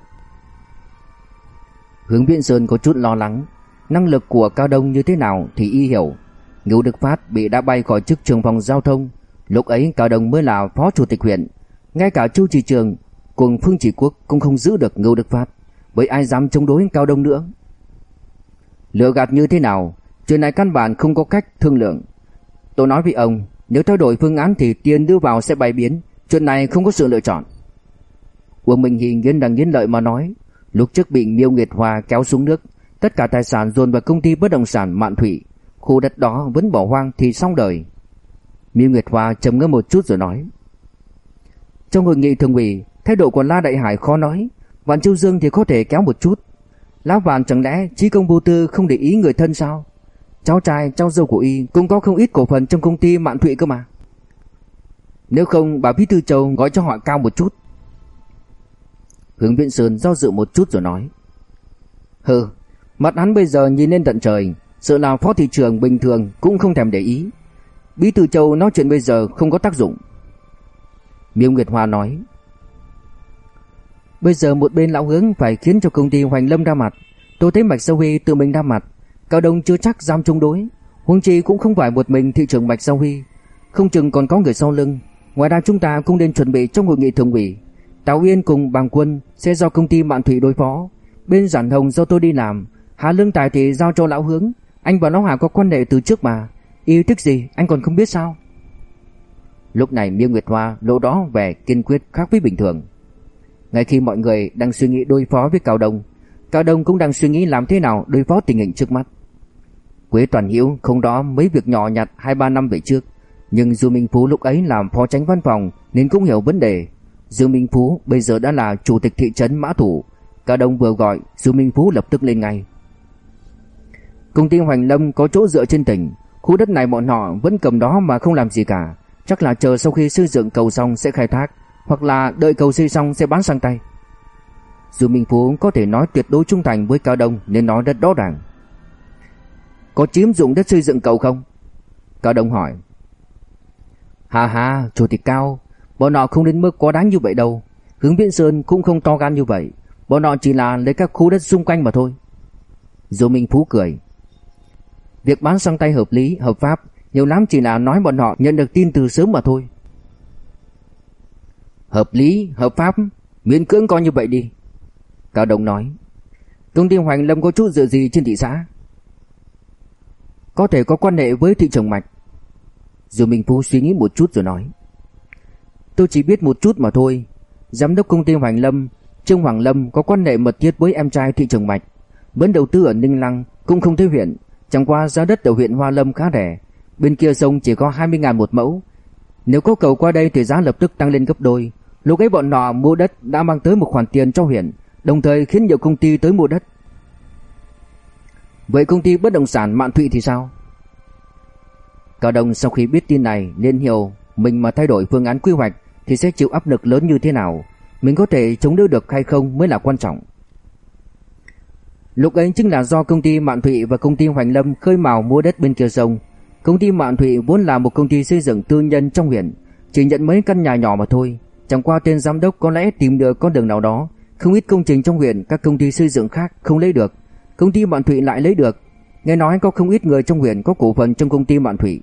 Hướng Viễn Sơn có chút lo lắng, năng lực của Cao Đông như thế nào thì y hiểu. Ngưu Đức Phát bị đã bay khỏi chức trường phòng giao thông, lúc ấy Cao Đông mới là phó chủ tịch huyện, ngay cả Chu Chỉ Trường cùng Phương Chỉ Quốc cũng không giữ được Ngưu Đức Phát, bởi ai dám chống đối Cao Đông nữa. Lừa gạt như thế nào, chuyện này căn bản không có cách thương lượng. Tôi nói với ông, nếu thay đổi phương án thì tiền đưa vào sẽ bay biến, chuyện này không có sự lựa chọn. Uông Minh Hiền nghiến răng nghiến lợi mà nói, lúc trước bị Miêu Nguyệt Hoa kéo xuống nước, tất cả tài sản dồn vào công ty bất động sản Mạn Thủy, khu đất đó vẫn bỏ hoang thì xong đời. Miêu Nguyệt Hoa trầm ngâm một chút rồi nói: trong hội nghị thường ủy, thái độ của La Đại Hải khó nói, Vạn Châu Dương thì có thể kéo một chút. Lão Vạn chẳng lẽ trí công vô tư không để ý người thân sao? Cháu trai, cháu dâu của y cũng có không ít cổ phần trong công ty Mạn Thụy cơ mà. Nếu không, bà Bí Thư Châu gọi cho họ cao một chút. Hướng Viễn Sơn do dự một chút rồi nói. Hừ, mặt hắn bây giờ nhìn lên tận trời, sợ là phó thị trường bình thường cũng không thèm để ý. Bí Thư Châu nói chuyện bây giờ không có tác dụng. Miêu Nguyệt Hoa nói Bây giờ một bên lão hướng phải khiến cho công ty Hoành Lâm ra mặt Tôi thấy Mạch Sâu Huy tự mình ra mặt Cao Đông chưa chắc dám chống đối. Huống chi cũng không phải một mình thị trưởng Bạch Sao Huy. Không chừng còn có người sau lưng. Ngoài ra chúng ta cũng nên chuẩn bị trong hội nghị thường ủy. Tào Yên cùng Bàng Quân sẽ do công ty Mạn Thủy đối phó. Bên Giản Hồng do tôi đi làm Hà Lương Tài thì giao cho lão hướng. Anh và lão Hà có quan hệ từ trước mà. Yêu thích gì anh còn không biết sao? Lúc này Miêu Nguyệt Hoa lộ đó vẻ kiên quyết khác với bình thường. Ngay khi mọi người đang suy nghĩ đối phó với Cao Đông, Cao Đông cũng đang suy nghĩ làm thế nào đối phó tình hình trước mắt. Quế Toàn Hiếu không đó mấy việc nhỏ nhặt 2-3 năm về trước, nhưng Dương Minh Phú lúc ấy làm phó tránh văn phòng nên cũng hiểu vấn đề. Dương Minh Phú bây giờ đã là chủ tịch thị trấn Mã Thủ, Cao Đông vừa gọi, Dương Minh Phú lập tức lên ngay. Công ty Hoành Lâm có chỗ dựa trên tỉnh, khu đất này bọn họ vẫn cầm đó mà không làm gì cả, Chắc là chờ sau khi xây dựng cầu xong sẽ khai thác Hoặc là đợi cầu xây xong sẽ bán sang tay. Dương Minh Phú có thể nói tuyệt đối trung thành với Cao Đông Nên nói rất rõ ràng. Có chiếm dụng đất xây dựng cầu không? Cao Đông hỏi. Hà hà, chủ tịch Cao. Bọn họ không đến mức quá đáng như vậy đâu. Hướng Viễn Sơn cũng không to gan như vậy. Bọn họ chỉ là lấy các khu đất xung quanh mà thôi. Dù Minh Phú cười. Việc bán sang tay hợp lý, hợp pháp Nhiều lắm chỉ là nói bọn họ nhận được tin từ sớm mà thôi. Hợp lý, hợp pháp Miễn cưỡng coi như vậy đi. Cao Đông nói. Công ty Hoành Lâm có chút dựa gì trên thị xã? Có thể có quan hệ với thị trường mạch. Dù Minh Phú suy nghĩ một chút rồi nói. Tôi chỉ biết một chút mà thôi. Giám đốc công ty Hoàng Lâm, Trương Hoàng Lâm có quan hệ mật thiết với em trai thị trường mạch. Vẫn đầu tư ở Ninh Lăng, Cũng không thấy huyện. Chẳng qua giá đất ở huyện Hoa Lâm khá rẻ. Bên kia sông chỉ có 20.000 một mẫu. Nếu có cầu qua đây thì giá lập tức tăng lên gấp đôi. Lúc ấy bọn nọ mua đất đã mang tới một khoản tiền cho huyện, Đồng thời khiến nhiều công ty tới mua đất. Vậy công ty bất động sản Mạn Thụy thì sao? Cao Đông sau khi biết tin này nên hiểu mình mà thay đổi phương án quy hoạch thì sẽ chịu áp lực lớn như thế nào. Mình có thể chống đỡ được hay không mới là quan trọng. Lúc ấy chính là do công ty Mạn Thụy và công ty Hoành Lâm khơi mào mua đất bên kia sông. Công ty Mạn Thụy vốn là một công ty xây dựng tư nhân trong huyện, chỉ nhận mấy căn nhà nhỏ mà thôi. Chẳng qua tên giám đốc có lẽ tìm được con đường nào đó, không ít công trình trong huyện các công ty xây dựng khác không lấy được, công ty Mạn Thụy lại lấy được. Nghe nói có không ít người trong huyện có cổ phần trong công ty Mạn Thụy.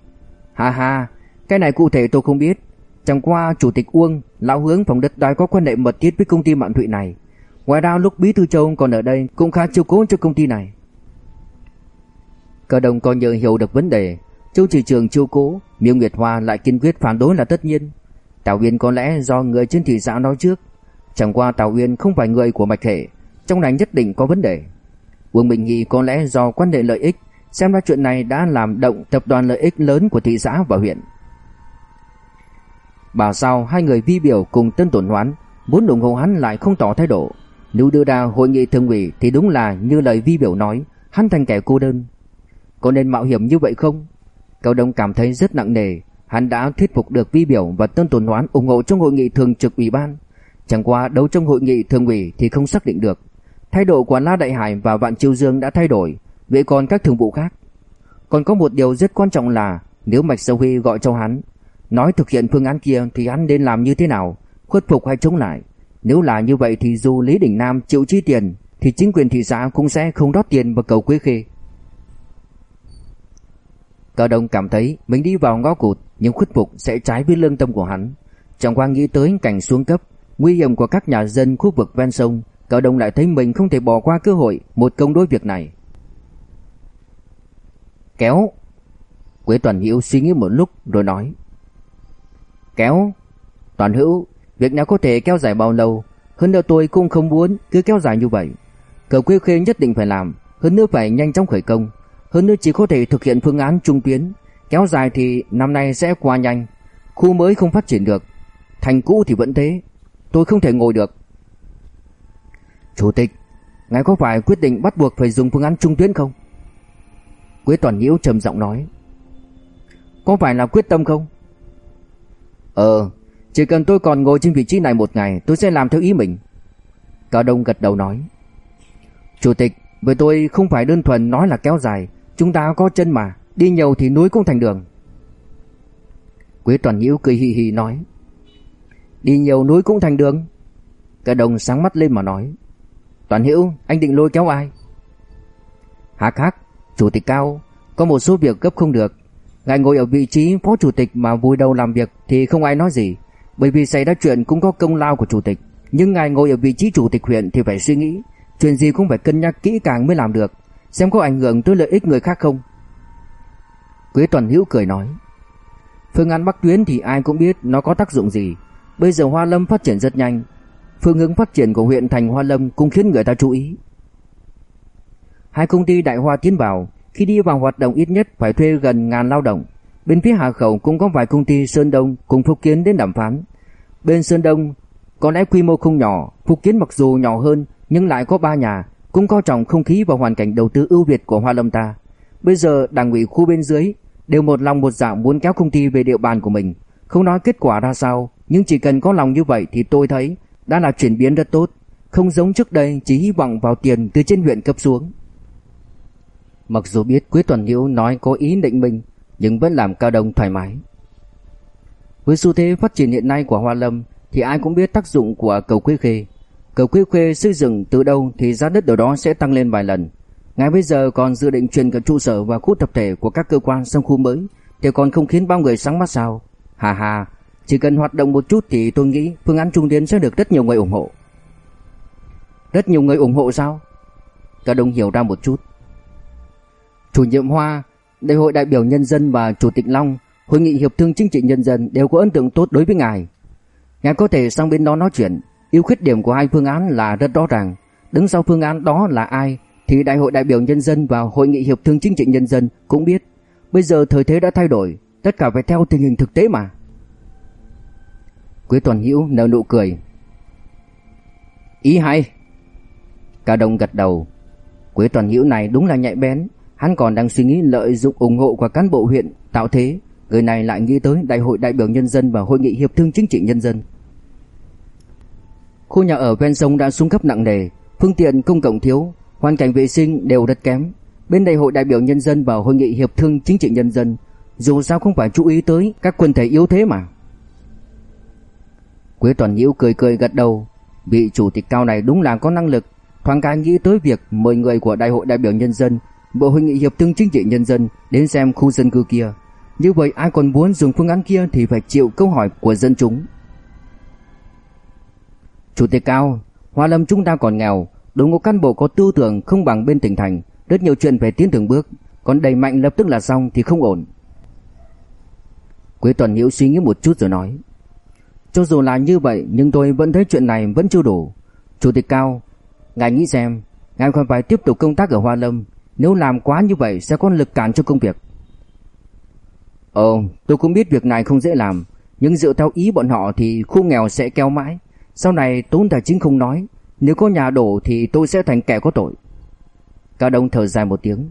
Ha ha, cái này cụ thể tôi không biết. Chẳng qua chủ tịch Uông, lão hướng phòng đất đai có quan hệ mật thiết với công ty Mạn Thụy này. Ngoài ra lúc Bí thư Châu còn ở đây cũng khá chiêu cố cho công ty này. Cơ đồng còn nhờ hiểu được vấn đề, Châu chỉ trường chiêu cố, Miêu Nguyệt Hoa lại kiên quyết phản đối là tất nhiên. Tào Uyên có lẽ do người trên thị xã nói trước, chẳng qua Tào Uyên không phải người của Mạch Hệ, trong này nhất định có vấn đề. Vương Bình Nghị có lẽ do quan hệ lợi ích, xem ra chuyện này đã làm động tập đoàn lợi ích lớn của thị xã và huyện. Bảo sao hai người vi biểu cùng Tân Tổn Hoán muốn ủng hộ hắn lại không tỏ thái độ. Nếu đưa ra hội nghị thường ủy thì đúng là như lời vi biểu nói, hắn thành kẻ cô đơn. Có nên mạo hiểm như vậy không? Cao Đông cảm thấy rất nặng nề, hắn đã thuyết phục được vi biểu và Tân Tổn Hoán ủng hộ trong hội nghị thường trực ủy ban. Chẳng qua đấu trong hội nghị thường ủy thì không xác định được. Thái độ của La Đại Hải và Vạn Chiêu Dương đã thay đổi, vậy còn các thường vụ khác. Còn có một điều rất quan trọng là nếu Mạch Sâu Huy gọi cho hắn, nói thực hiện phương án kia thì hắn nên làm như thế nào, khuất phục hay chống lại. Nếu là như vậy thì dù Lý Đình Nam chịu chi tiền thì chính quyền thị xã cũng sẽ không đót tiền vào cầu Quế Khê. Cao Đông cảm thấy mình đi vào ngõ cụt nhưng khuất phục sẽ trái với lương tâm của hắn. Chẳng qua nghĩ tới cảnh xuống cấp, nguy hiểm của các nhà dân khu vực ven sông, Cao Đông lại thấy mình không thể bỏ qua cơ hội một công đối việc này. Kéo. Quế Toàn Hữu suy nghĩ một lúc rồi nói. Kéo. Toàn Hữu, việc nào có thể kéo dài bao lâu? Hơn nữa tôi cũng không muốn cứ kéo dài như vậy. Cờ Quế Khê nhất định phải làm, hơn nữa phải nhanh chóng khởi công. Hơn nữa chỉ có thể thực hiện phương án trung tuyến. Kéo dài thì năm nay sẽ qua nhanh. Khu mới không phát triển được. Thành cũ thì vẫn thế. Tôi không thể ngồi được. Chủ tịch, ngài có phải quyết định bắt buộc phải dùng phương án trung tuyến không? Quế Toàn Nhiễu trầm giọng nói. Có phải là quyết tâm không? Ờ, chỉ cần tôi còn ngồi trên vị trí này một ngày, tôi sẽ làm theo ý mình. Cao Đông gật đầu nói. Chủ tịch, với tôi không phải đơn thuần nói là kéo dài, chúng ta có chân mà, đi nhiều thì núi cũng thành đường. Quế Toàn Nhiễu cười hì hì nói. Đi nhiều núi cũng thành đường. Cao Đông sáng mắt lên mà nói. Toàn Hữu, anh định lôi kéo ai? Hắc hắc, Chủ tịch Cao, có một số việc gấp không được. Ngài ngồi ở vị trí phó chủ tịch mà vui đầu làm việc thì không ai nói gì, bởi vì xảy ra chuyện cũng có công lao của chủ tịch. Nhưng ngài ngồi ở vị trí chủ tịch huyện thì phải suy nghĩ, chuyện gì cũng phải cân nhắc kỹ càng mới làm được, xem có ảnh hưởng tới lợi ích người khác không. Quế Toàn Hữu cười nói, phương án Bắc Tuyến thì ai cũng biết nó có tác dụng gì. Bây giờ Hoa Lâm phát triển rất nhanh, phương hướng phát triển của huyện thành Hoa Lâm cũng khiến người ta chú ý. Hai công ty Đại Hoa tiến vào, khi đi vào hoạt động ít nhất phải thuê gần ngàn lao động. Bên phía Hà Khẩu cũng có vài công ty Sơn Đông cùng Phúc Kiến đến đàm phán. Bên Sơn Đông có lẽ quy mô không nhỏ, Phúc Kiến mặc dù nhỏ hơn nhưng lại có ba nhà, cũng coi trọng không khí và hoàn cảnh đầu tư ưu việt của Hoa Lâm ta. Bây giờ đảng ủy khu bên dưới đều một lòng một dạ muốn kéo công ty về địa bàn của mình. Không nói kết quả ra sao, nhưng chỉ cần có lòng như vậy thì tôi thấy đã là chuyển biến rất tốt. Không giống trước đây chỉ hy vọng vào tiền từ trên huyện cấp xuống. Mặc dù biết Quế Tuần Hiếu nói có ý định mình, nhưng vẫn làm Cao Đông thoải mái. Với xu thế phát triển hiện nay của Hoa Lâm thì ai cũng biết tác dụng của cầu Quế Khê. Cầu Quế Khê xây dựng từ đâu thì giá đất ở đó sẽ tăng lên vài lần. Ngay bây giờ còn dự định chuyển cả trụ sở và khu tập thể của các cơ quan sang khu mới thì còn không khiến bao người sáng mắt sao? Hà hà, chỉ cần hoạt động một chút thì tôi nghĩ phương án trung tiến sẽ được rất nhiều người ủng hộ. Rất nhiều người ủng hộ sao? Cả đồng hiểu ra một chút. Chủ nhiệm Hoa, Đại hội đại biểu nhân dân và Chủ tịch Long, Hội nghị hiệp thương chính trị nhân dân đều có ấn tượng tốt đối với ngài. Ngài có thể sang bên đó nói chuyện, ưu khuyết điểm của hai phương án là rất rõ ràng. Đứng sau phương án đó là ai thì Đại hội đại biểu nhân dân và Hội nghị hiệp thương chính trị nhân dân cũng biết. Bây giờ thời thế đã thay đổi, tất cả phải theo tình hình thực tế mà. Quế Toàn Hữu nở nụ cười. Ý hay. Cao Đông gật đầu. Quế Toàn Hữu này đúng là nhạy bén, hắn còn đang suy nghĩ lợi dụng ủng hộ của cán bộ huyện tạo thế, người này lại nghĩ tới Đại hội đại biểu nhân dân và Hội nghị hiệp thương chính trị nhân dân. Khu nhà ở ven sông đã xuống cấp nặng nề, phương tiện công cộng thiếu, hoàn cảnh vệ sinh đều rất kém. Bên Đại hội đại biểu nhân dân và Hội nghị hiệp thương chính trị nhân dân, dù sao không phải chú ý tới các quần thể yếu thế mà. Quế Toàn Nhiễu cười cười gật đầu, vị chủ tịch cao này đúng là có năng lực, thoáng cái nghĩ tới việc mời người của Đại hội đại biểu nhân dân, Bộ hội nghị hiệp thương chính trị nhân dân đến xem khu dân cư kia. Như vậy ai còn muốn dùng phương án kia thì phải chịu câu hỏi của dân chúng. Chủ tịch cao, Hoa Lâm chúng ta còn nghèo, đội ngũ cán bộ có tư tưởng không bằng bên tỉnh thành, rất nhiều chuyện phải tiến từng bước, còn đẩy mạnh lập tức là xong thì không ổn. Quế Tuần Hiễu suy nghĩ một chút rồi nói. Cho dù là như vậy nhưng tôi vẫn thấy chuyện này vẫn chưa đủ. Chủ tịch Cao, ngài nghĩ xem, ngài còn phải tiếp tục công tác ở Hoa Lâm, nếu làm quá như vậy sẽ có lực cản cho công việc. Ồ, tôi cũng biết việc này không dễ làm, nhưng dựa theo ý bọn họ thì khu nghèo sẽ kéo mãi. Sau này tốn tài chính không nói, nếu có nhà đổ thì tôi sẽ thành kẻ có tội. Cao Đông thở dài một tiếng.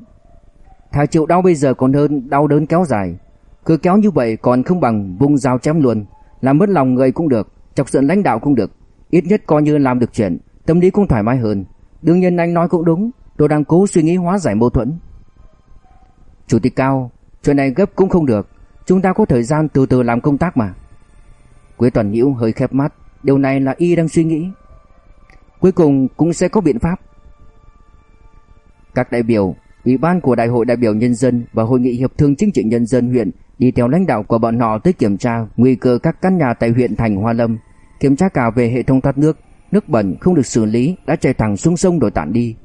Thà chịu đau bây giờ còn hơn đau đớn kéo dài. Cứ kéo như vậy còn không bằng vung dao chém luôn. Làm mất lòng người cũng được, chọc giận lãnh đạo cũng được. Ít nhất coi như làm được chuyện, tâm lý cũng thoải mái hơn. Đương nhiên anh nói cũng đúng, tôi đang cố suy nghĩ hóa giải mâu thuẫn. Chủ tịch Cao, chuyện này gấp cũng không được, chúng ta có thời gian từ từ làm công tác mà. Quế Toàn Nhiễu hơi khép mắt, điều này là y đang suy nghĩ. Cuối cùng cũng sẽ có biện pháp. Các đại biểu, ủy ban của Đại hội đại biểu nhân dân và Hội nghị hiệp thương chính trị nhân dân huyện đi theo lãnh đạo của bọn họ tới kiểm tra nguy cơ các căn nhà tại huyện thành Hoa Lâm, kiểm tra cả về hệ thống thoát nước, nước bẩn không được xử lý đã chảy thẳng xuống sông rồi tản đi.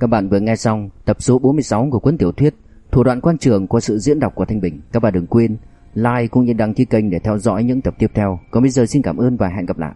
Các bạn vừa nghe xong tập số 46 của cuốn tiểu thuyết Thủ đoạn quan trường qua sự diễn đọc của Thanh Bình. Các bạn đừng quên like cũng như đăng ký kênh để theo dõi những tập tiếp theo. Còn bây giờ xin cảm ơn và hẹn gặp lại.